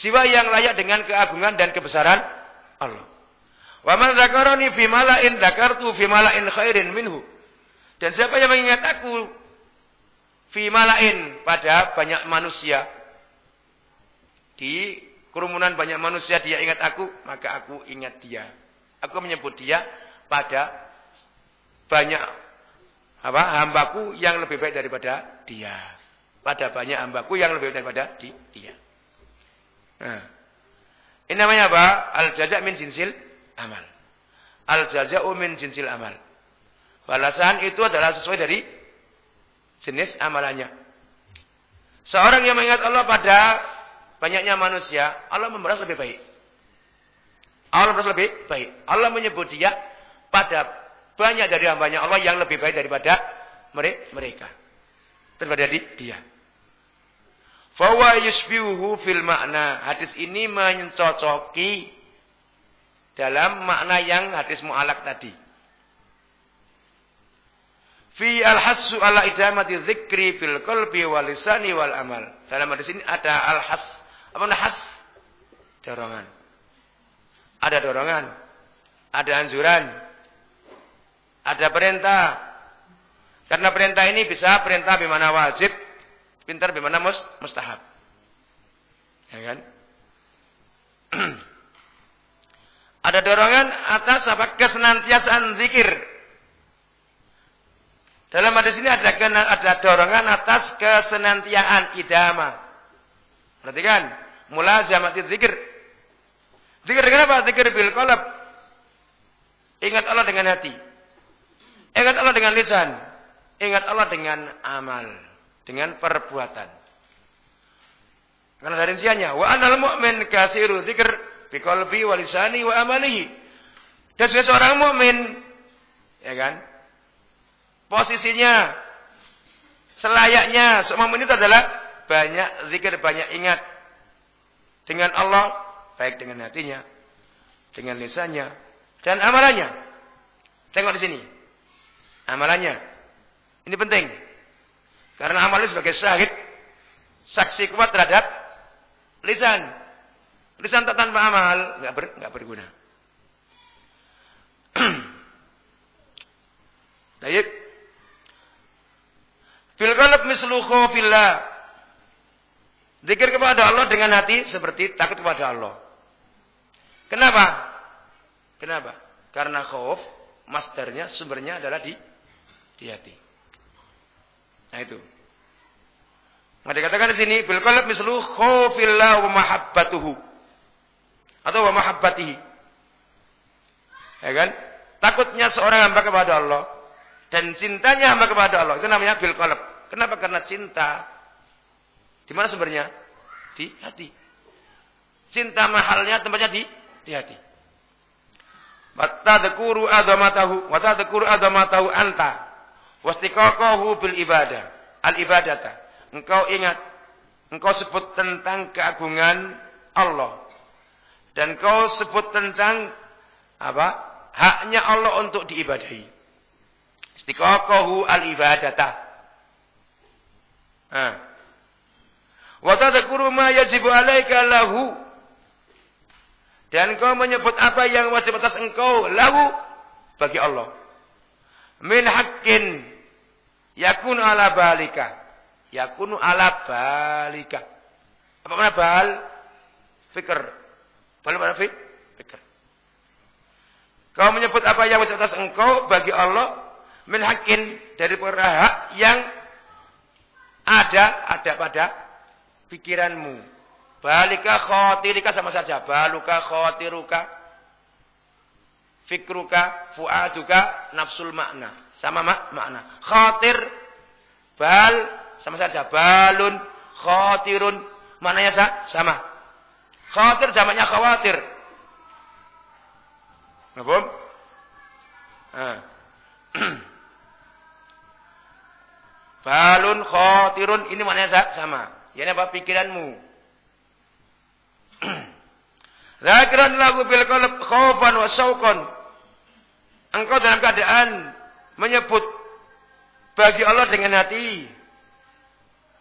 Jiwa yang layak dengan keagungan dan kebesaran Allah. Wa man zakarani fi mala'in zakartu fi mala'in khairin minhu. Dan siapa yang mengingat aku fi mala'in pada banyak manusia di kerumunan banyak manusia dia ingat aku, maka aku ingat dia. Aku menyebut dia pada banyak apa hambaku yang lebih baik daripada dia. Pada banyak hambaku yang lebih baik daripada di, dia. Nah, Ini namanya apa? Al-jaza' min jinsil amal. Al-jaza'u min jinsil amal. Balasan itu adalah sesuai dari jenis amalannya. Seorang yang mengingat Allah pada banyaknya manusia, Allah membalas lebih baik. Allah membalas lebih baik. Allah menyebut dia pada banyak dari hambanya Allah yang lebih baik daripada mereka. Daripada dia. Fawa yusbihu fil makna. Hadis ini mencocoki dalam makna yang hadis mu'alak tadi. Fi al-hassu ala idamati dzikri fil qalbi wal lisani wal amal. Dalam hadis ini ada al-has. Apa namanya has? Dorongan. Ada dorongan. Ada anjuran. Ada perintah. Karena perintah ini bisa perintah bimana wajib. Pintar bimana mus, mustahab. Ya kan? ada dorongan atas apa kesenantiasaan zikir dalam hadis ini ada ada dorongan atas kesenantiaan idama. Perhatikan, mulazamati zikir. Zikir dengan apa? Zikir bil qalb. Ingat Allah dengan hati. Ingat Allah dengan lisan. Ingat Allah dengan amal, dengan perbuatan. Karena dari rinciannya, wa anal mu'min kasiru zikir bi qalbi wa lisani wa amalihi. Dan seorang mukmin ya kan? posisinya selayaknya semua menit adalah banyak zikir, banyak ingat dengan Allah, baik dengan hatinya, dengan lisannya, dan amalannya. Tengok di sini. Amalannya. Ini penting. Karena amalnya sebagai syahid, saksi kuat terhadap lisan. Lisan tak tanpa amal, nggak ber, nggak berguna. Baik. Fil qalb mislu khaufillah. Zikir kepada Allah dengan hati seperti takut kepada Allah. Kenapa? Kenapa? Karena khauf masternya sumbernya adalah di di hati. Nah itu. Nah dikatakan di sini bil qalb mislu khaufillah wa mahabbatuhu. Atau wa mahabbatihi. Ya kan? Takutnya seorang hamba kepada Allah dan cintanya hamba kepada Allah itu namanya bil qalb. Kenapa? Karena cinta. Di mana sumbernya? Di hati. Cinta mahalnya tempatnya di di hati. Watadhkuru adamatahu, watadhkuru adamatahu anta. Wastiqaqahu bil ibadah. Al ibadata. Engkau ingat, engkau sebut tentang keagungan Allah. Dan kau sebut tentang apa? Haknya Allah untuk diibadahi. Istiqaqahu al ibadata. Wa tadhkuru ma yajibu 'alaika lahu. Dan kau menyebut apa yang wajib atas engkau lahu bagi Allah. Min haqqin yakun ala balika. Yakunu ala balika. Apa makna bal? Fikr. Bal mana fik? Fikr. Kau menyebut apa yang wajib atas engkau bagi Allah min haqqin dari perhak yang ada, ada pada pikiranmu. Balika khotirika sama saja. Baluka khotiruka. Fikruka, fuaduka, nafsul makna. Sama mak makna. Khotir, bal, sama saja. Balun, khotirun. Maknanya sa sama. Khawatir zamannya khawatir. Ngapun? Nah. Balun khotirun ini maknanya sama. Ini apa pikiranmu? Zakiran lagu bil qalb khaufan wa. Engkau dalam keadaan menyebut bagi Allah dengan hati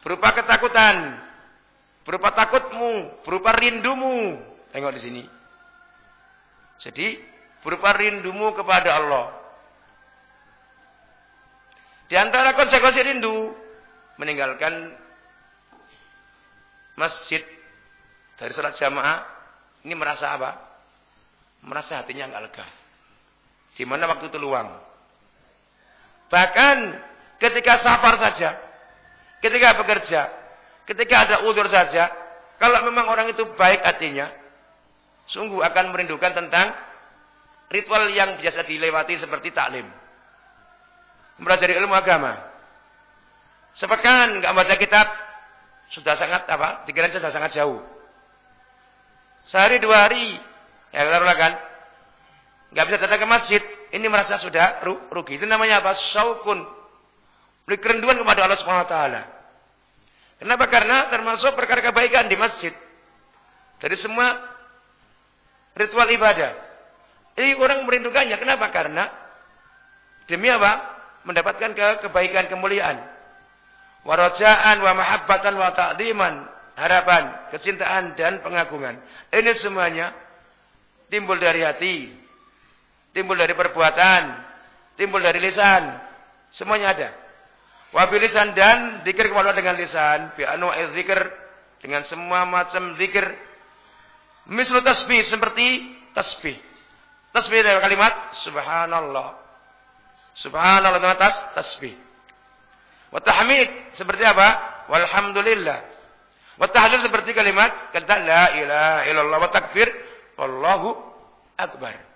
berupa ketakutan, berupa takutmu, berupa rindumu. Tengok di sini. Jadi berupa rindumu kepada Allah. Di antara konsekuensi rindu meninggalkan masjid dari sholat jamaah ini merasa apa? Merasa hatinya nggak lega. Di mana waktu itu luang. Bahkan ketika safar saja, ketika bekerja, ketika ada udur saja, kalau memang orang itu baik hatinya, sungguh akan merindukan tentang ritual yang biasa dilewati seperti taklim. Mempelajari ilmu agama. Sepekan nggak baca kitab sudah sangat apa? Pikiran sudah sangat jauh. Sehari dua hari ya kita kan nggak bisa datang ke masjid. Ini merasa sudah rugi. Itu namanya apa? Saukun. Beri kerenduan kepada Allah Subhanahu Wa Taala. Kenapa? Karena termasuk perkara kebaikan di masjid. Dari semua ritual ibadah. Ini orang merindukannya. Kenapa? Karena demi apa? Mendapatkan ke kebaikan, kemuliaan. Warajaan wa mahabbatan wa ta'diman. Harapan, kecintaan dan pengagungan. Ini semuanya timbul dari hati. Timbul dari perbuatan. Timbul dari lisan. Semuanya ada. Wabil lisan dan zikir kepada dengan lisan. Bi anwa'iz zikir. Dengan semua macam zikir. Mislu tasbih. Seperti tasbih. Tasbih dari kalimat Subhanallah. Subhanallah dengan tas, tasbih. Wa tahmid. Seperti apa? Walhamdulillah. Wa tahlil seperti kalimat. Kata la ilaha illallah. Wa takbir. Wallahu akbar.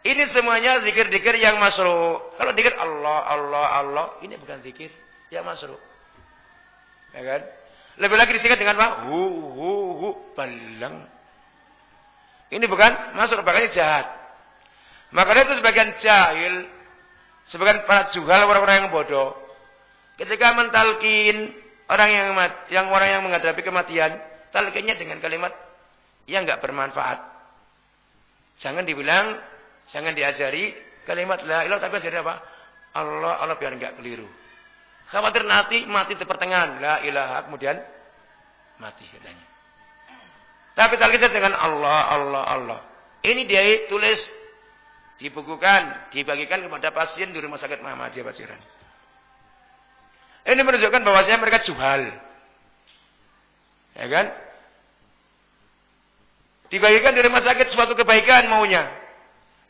Ini semuanya zikir-zikir yang masuk. Kalau zikir Allah, Allah, Allah, ini bukan zikir yang masuk. Ya kan? Lebih lagi disingkat dengan apa? Hu, hu, hu, balang. Ini bukan masuk, bahkan jahat. Makanya itu sebagian jahil, sebagian para juhal, orang-orang yang bodoh. Ketika mentalkin orang yang yang orang yang menghadapi kematian, talkinnya dengan kalimat yang enggak bermanfaat. Jangan dibilang Jangan diajari kalimat la ilah tapi ajari apa? Allah Allah biar enggak keliru. Khawatir nanti mati di pertengahan la ilaha kemudian mati katanya. Tapi talqin dengan Allah Allah Allah. Ini dia tulis dibukukan, dibagikan kepada pasien di rumah sakit Muhammadiyah Paciran. Ini menunjukkan bahwasanya mereka juhal. Ya kan? Dibagikan di rumah sakit suatu kebaikan maunya.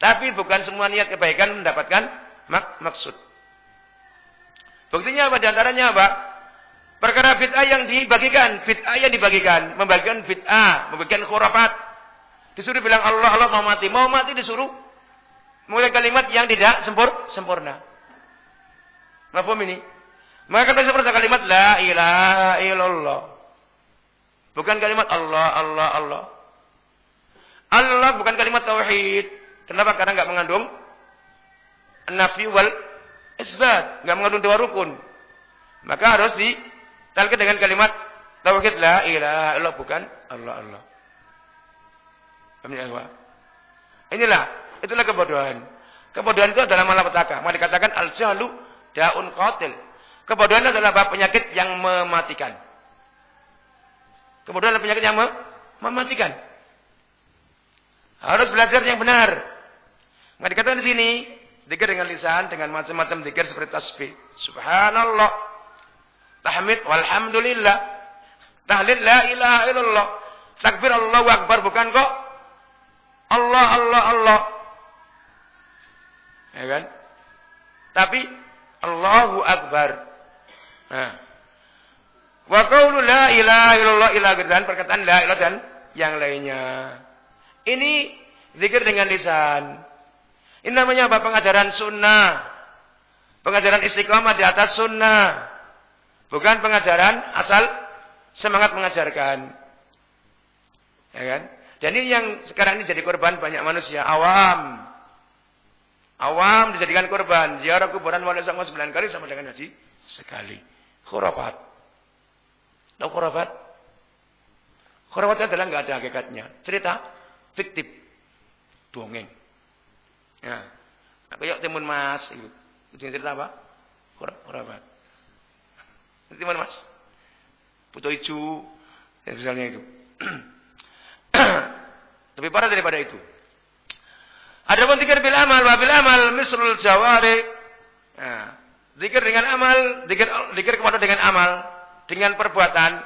Tapi bukan semua niat kebaikan mendapatkan mak maksud. Buktinya apa? Di antaranya apa? Perkara bid'ah yang dibagikan, bid'ah yang dibagikan, membagikan bid'ah, membagikan khurafat. Disuruh bilang Allah, Allah mau mati, mau mati disuruh mulai kalimat yang tidak sempur, sempurna. Mafhum ini? Maka kita seperti kalimat la ilaha illallah. Bukan kalimat Allah, Allah, Allah. Allah bukan kalimat tauhid. Kenapa? Karena nggak mengandung nafi wal isbat, nggak mengandung dua rukun. Maka harus ditalkin dengan kalimat tauhid la ilaha illallah bukan Allah Allah. Inilah, itulah kebodohan. Kebodohan itu adalah malapetaka. Mau dikatakan al-jahlu daun qatil. Kebodohan adalah penyakit yang mematikan. Kebodohan adalah penyakit yang mematikan. Harus belajar yang benar. Nggak dikatakan di sini, dikir dengan lisan, dengan macam-macam dikir seperti tasbih. Subhanallah. Tahmid walhamdulillah. Tahlil la ilaha illallah. Takbir Allahu Akbar bukan kok. Allah Allah Allah. Ya kan? Tapi Allahu Akbar. Nah. Wa qawlu la ilaha illallah ila dan perkataan la ilaha dan yang lainnya. Ini zikir dengan lisan. Ini namanya apa? Pengajaran sunnah. Pengajaran istiqomah di atas sunnah. Bukan pengajaran asal semangat mengajarkan. Ya kan? Jadi yang sekarang ini jadi korban banyak manusia. Awam. Awam dijadikan korban. Ziarah kuburan wali sama sembilan kali sama dengan haji sekali. Khurafat. Tahu khurafat? Khurafat adalah nggak ada hakikatnya. Cerita fiktif. Dongeng. Ya. Aku yuk timun mas. Ujung cerita apa? Khurafat. Timun mas. Putu hijau. Ya, misalnya itu. Lebih parah daripada itu. Ada pun zikir bil amal wa bil amal misrul jawari. Ya. Zikir dengan amal, zikir zikir kepada dengan amal, dengan perbuatan.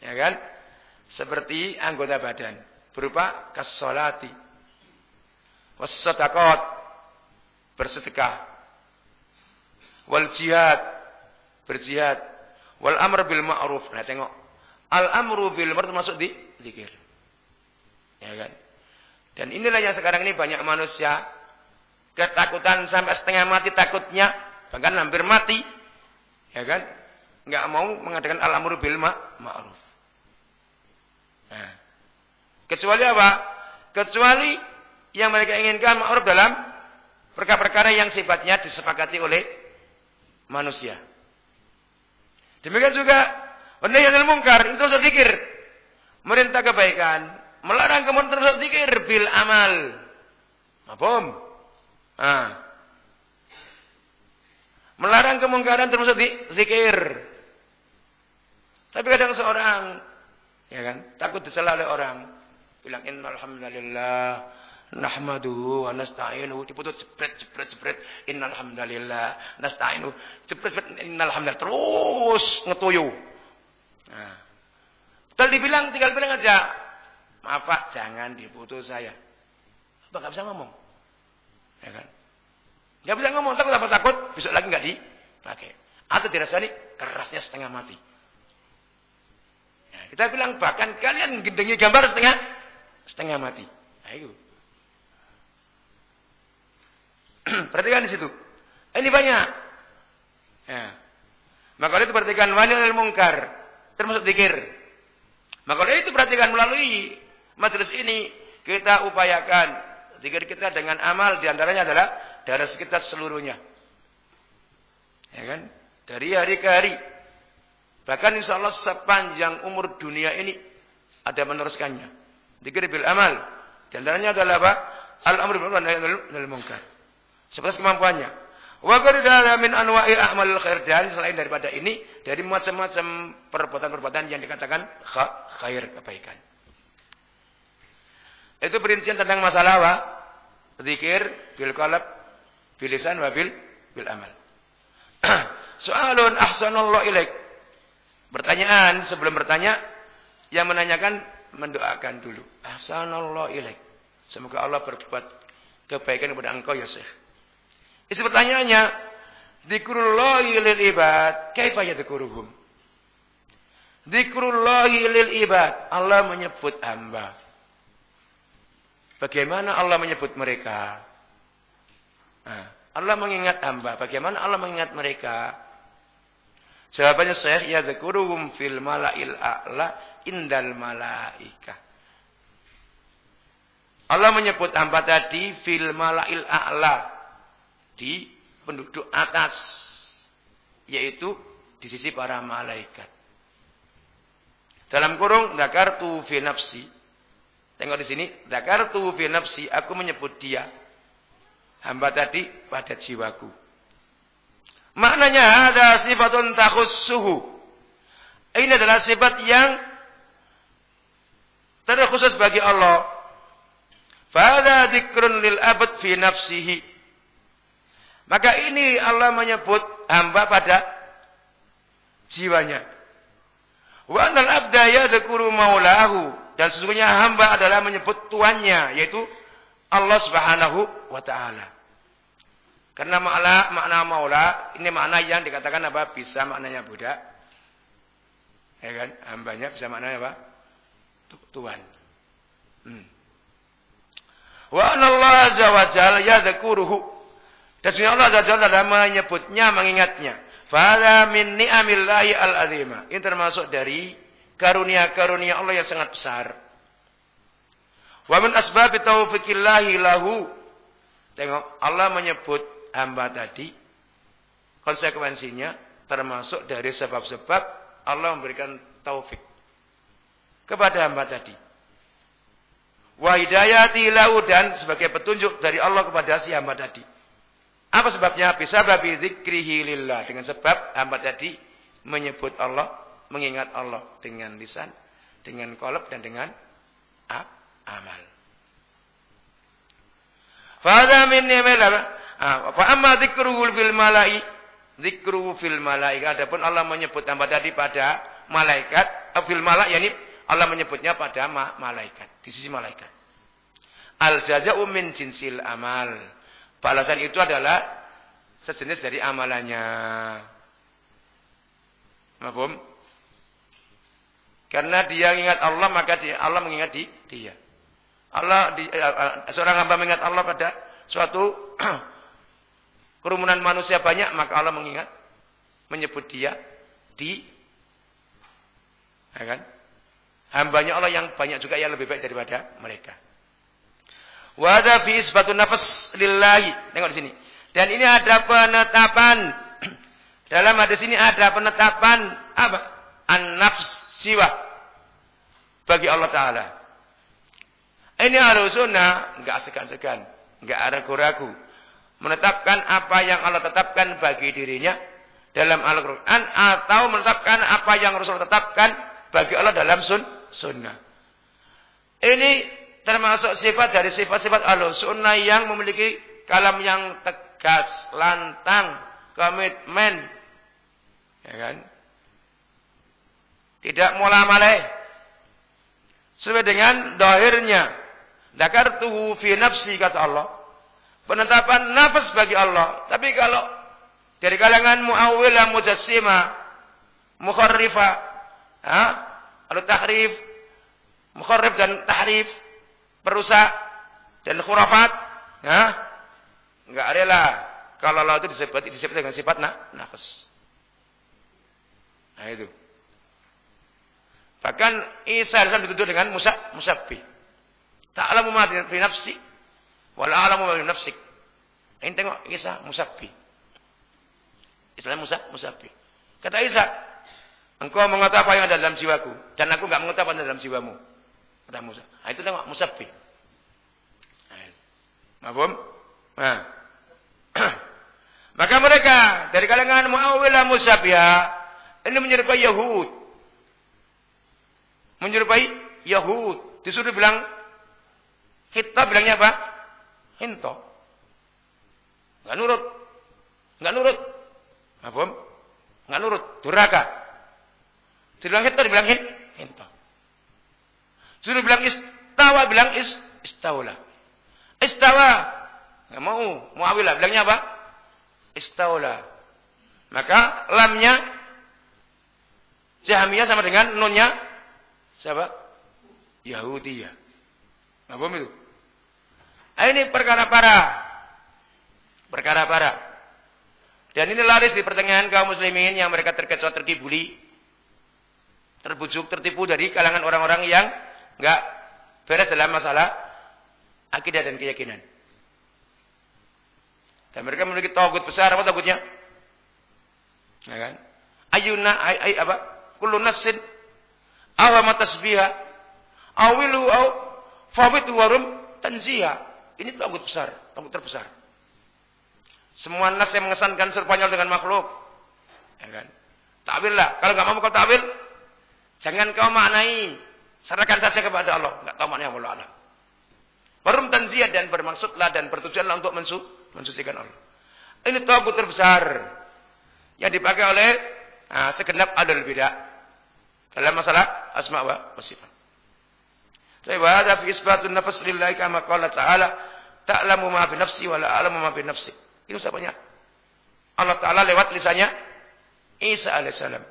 Ya kan? Seperti anggota badan berupa kasolati, wassadaqat bersedekah wal jihad berjihad wal amr bil ma'ruf nah tengok al amru bil ma'ruf termasuk di zikir Ya kan? Dan inilah yang sekarang ini banyak manusia ketakutan sampai setengah mati takutnya, bahkan hampir mati. Ya kan? Enggak mau mengadakan al-amru bil ma'ruf. Nah. Kecuali apa? Kecuali yang mereka inginkan ma'ruf dalam perkara-perkara yang sifatnya disepakati oleh manusia. Demikian juga yang mungkar itu sedikit merintah kebaikan, melarang kemudian terus zikir bil amal. Mafhum? Ah. Melarang kemungkaran terus zikir. Tapi kadang seorang ya kan, takut dicela oleh orang. Bilang innal hamdalillah nahmaduhu wa nasta'inuhu diputus jepret jepret jepret innal hamdalillah nasta'inuhu jepret jepret innal hamdalillah terus ngetuyu. Nah. Tinggal dibilang tinggal bilang aja Maaf Pak, jangan diputus saya. Apa gak bisa ngomong? Ya kan? Gak bisa ngomong, takut apa takut, besok lagi gak dipakai. Atau dirasani kerasnya setengah mati. Ya, kita bilang bahkan kalian gendengi gambar setengah setengah mati. Ayo. Perhatikan di situ. Ini banyak. Ya. Maka itu perhatikan wanil mungkar termasuk zikir. Maka itu perhatikan melalui Majelis ini kita upayakan zikir kita dengan amal di antaranya adalah darah sekitar seluruhnya. Ya kan? Dari hari ke hari. Bahkan insya Allah sepanjang umur dunia ini ada meneruskannya. Zikir bil amal. Di antaranya adalah apa? Al-amr bil. Sebatas kemampuannya. Wa min anwa'i a'malil khair dan selain daripada ini dari macam-macam perbuatan-perbuatan yang dikatakan khair kebaikan. Itu perincian tentang masalah apa? Zikir, bil qalb, bil lisan wa bil bil amal. Soalun ahsanallahu ilaik. Pertanyaan sebelum bertanya yang menanyakan mendoakan dulu. Ahsanallahu ilaik. Semoga Allah berbuat kebaikan kepada engkau ya Syekh. Isi pertanyaannya, Dikrullahi lil ibad, kaifa yadhkuruhum? Dikrullahi lil ibad, Allah menyebut hamba. Bagaimana Allah menyebut mereka? Nah, Allah mengingat hamba. Bagaimana Allah mengingat mereka? Jawabannya Syekh yadhkuruhum fil mala'il a'la indal malaika. Allah menyebut hamba tadi fil mala'il a'la di penduduk atas yaitu di sisi para malaikat. Dalam kurung zakartu fi nafsi Tengok di sini, zakartu fi nafsi, aku menyebut dia. Hamba tadi pada jiwaku. Maknanya ada sifatun suhu. Ini adalah sifat yang terkhusus bagi Allah. Fada dzikrun lil abad fi nafsihi. Maka ini Allah menyebut hamba pada jiwanya. Wa anal abda yadhkuru maulahu dan sesungguhnya hamba adalah menyebut tuannya yaitu Allah Subhanahu wa taala. Karena makna makna maula ini makna yang dikatakan apa? Bisa maknanya budak. Ya kan? Hambanya bisa maknanya apa? Tuan. Hmm. Wa Allah azza wa jalla. Dan sesungguhnya Allah azza wa jalla menyebutnya, mengingatnya. Fala min ni'amillahi al-azimah. Ini termasuk dari karunia-karunia Allah yang sangat besar. Wa min asbab taufiqillahi lahu. Tengok, Allah menyebut hamba tadi konsekuensinya termasuk dari sebab-sebab Allah memberikan taufik kepada hamba tadi. Wa hidayati lahu dan sebagai petunjuk dari Allah kepada si hamba tadi. Apa sebabnya? Bisa babi zikrihi lillah. Dengan sebab hamba tadi menyebut Allah mengingat Allah dengan lisan, dengan kolab dan dengan amal. Fada min ni'mal Fa amma dzikruhu fil malai dzikruhu fil malaika adapun Allah menyebut hamba tadi pada malaikat eh, fil malak yakni Allah menyebutnya pada ma malaikat di sisi malaikat. Al jaza'u min jinsil amal. Balasan itu adalah sejenis dari amalannya. Mahfum? Karena dia ingat Allah maka dia, Allah mengingat di, dia. Allah di, uh, seorang hamba mengingat Allah pada suatu kerumunan manusia banyak, maka Allah mengingat menyebut dia di ya kan? Hambanya Allah yang banyak juga yang lebih baik daripada mereka. Wada fi isbatun nafas lillahi. Tengok di sini. Dan ini ada penetapan dalam hadis ini ada penetapan apa? An-nafs siwa bagi Allah Taala. Ini harus sunnah, enggak segan-segan, enggak ragu-ragu. Menetapkan apa yang Allah tetapkan bagi dirinya dalam Al-Quran atau menetapkan apa yang Rasul tetapkan bagi Allah dalam sun sunnah. Ini termasuk sifat dari sifat-sifat al sunnah yang memiliki kalam yang tegas, lantang, komitmen. Ya kan? Tidak mula malai. Sesuai dengan dohirnya. Dakartuhu fi nafsi kata Allah. Penetapan nafas bagi Allah. Tapi kalau dari kalangan mu'awilah mujassima, mukharrifa, ha? Lalu tahrif, mukharrif dan tahrif, perusak dan khurafat, ya. Enggak rela kalau Allah itu disebut disebut dengan sifat na, nafas. Nah itu. Bahkan Isa alaihi dituduh dengan Musa musabbi. Ta'lamu ma fi nafsi wa la a'lamu ma fi nafsik. Ini tengok Isa musabbi. Islam Musa musabbi. Kata Isa, engkau mengatakan apa yang ada dalam jiwaku dan aku enggak mengetahui apa yang ada dalam jiwamu. Kata Musa. Nah, itu tengok musabbi. Mahfum? Nah. Maka mereka dari kalangan Muawilah Musabbihah ini menyerupai Yahud. Menyerupai Yahud. Disuruh bilang Hitta bilangnya apa? Hinto. Enggak nurut. Enggak nurut. Mahfum? Enggak nurut. Duraka. Dibilang Hitta dibilang Hinto. Suruh bilang istawa, bilang is, istawla. Istawa. Nggak mau. Muawilah. Bilangnya apa? Istawla. Maka lamnya Jahmiyah sama dengan nunnya siapa? Yahudiyah. Apa itu? Nah, ini perkara parah. Perkara parah. Dan ini laris di pertengahan kaum muslimin yang mereka terkecoh, terkibuli, terbujuk, tertipu dari kalangan orang-orang yang Enggak beres dalam masalah akidah dan keyakinan. Dan mereka memiliki togut besar. Apa togutnya? Ya kan? Ayuna ay, ay apa? Kullu nasin aw matasbiha awilu aw fawitu warum tanziha. Ini togut besar, togut terbesar. Semua nas yang mengesankan serpanyol dengan makhluk. Ya kan? Takwil lah. Kalau enggak mau kau takwil, jangan kau maknai Serahkan saja kepada Allah. Enggak tahu maknanya Allah alam. Barum tanziyah dan bermaksudlah dan bertujuanlah untuk mensu mensucikan Allah. Ini tawagut terbesar yang dipakai oleh nah, segenap adil beda dalam masalah asma wa sifat. Tapi ada fi isbatun nafas lillahi kama qala ta'ala ta'lamu ma fi nafsi wa la a'lamu ma fi nafsi. Itu siapanya? Allah Ta'ala lewat lisannya Isa alaihissalam.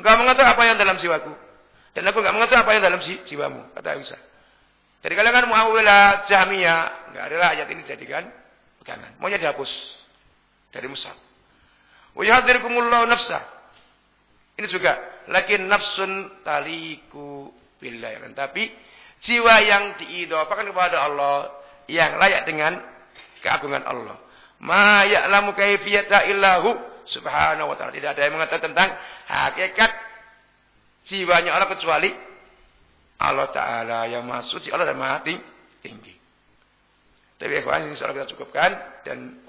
Engkau mengatakan apa yang dalam jiwaku. Dan aku enggak mengetahui apa yang dalam jiwamu, kata Isa. Dari kalangan Muawilah, Jahmiyah, enggak ada ayat ini jadikan pegangan. Maunya dihapus dari Musa. Wa nafsa. Ini juga lakin nafsun taliku billah. Tapi jiwa yang diidhafakan kepada Allah yang layak dengan keagungan Allah. Ma ya'lamu kaifiyata illahu subhanahu wa ta'ala. Tidak ada yang mengatakan tentang hakikat jiwanya Allah kecuali Allah Ta'ala yang maha suci Allah dan maha tinggi. Tapi ikhwan ini kita cukupkan dan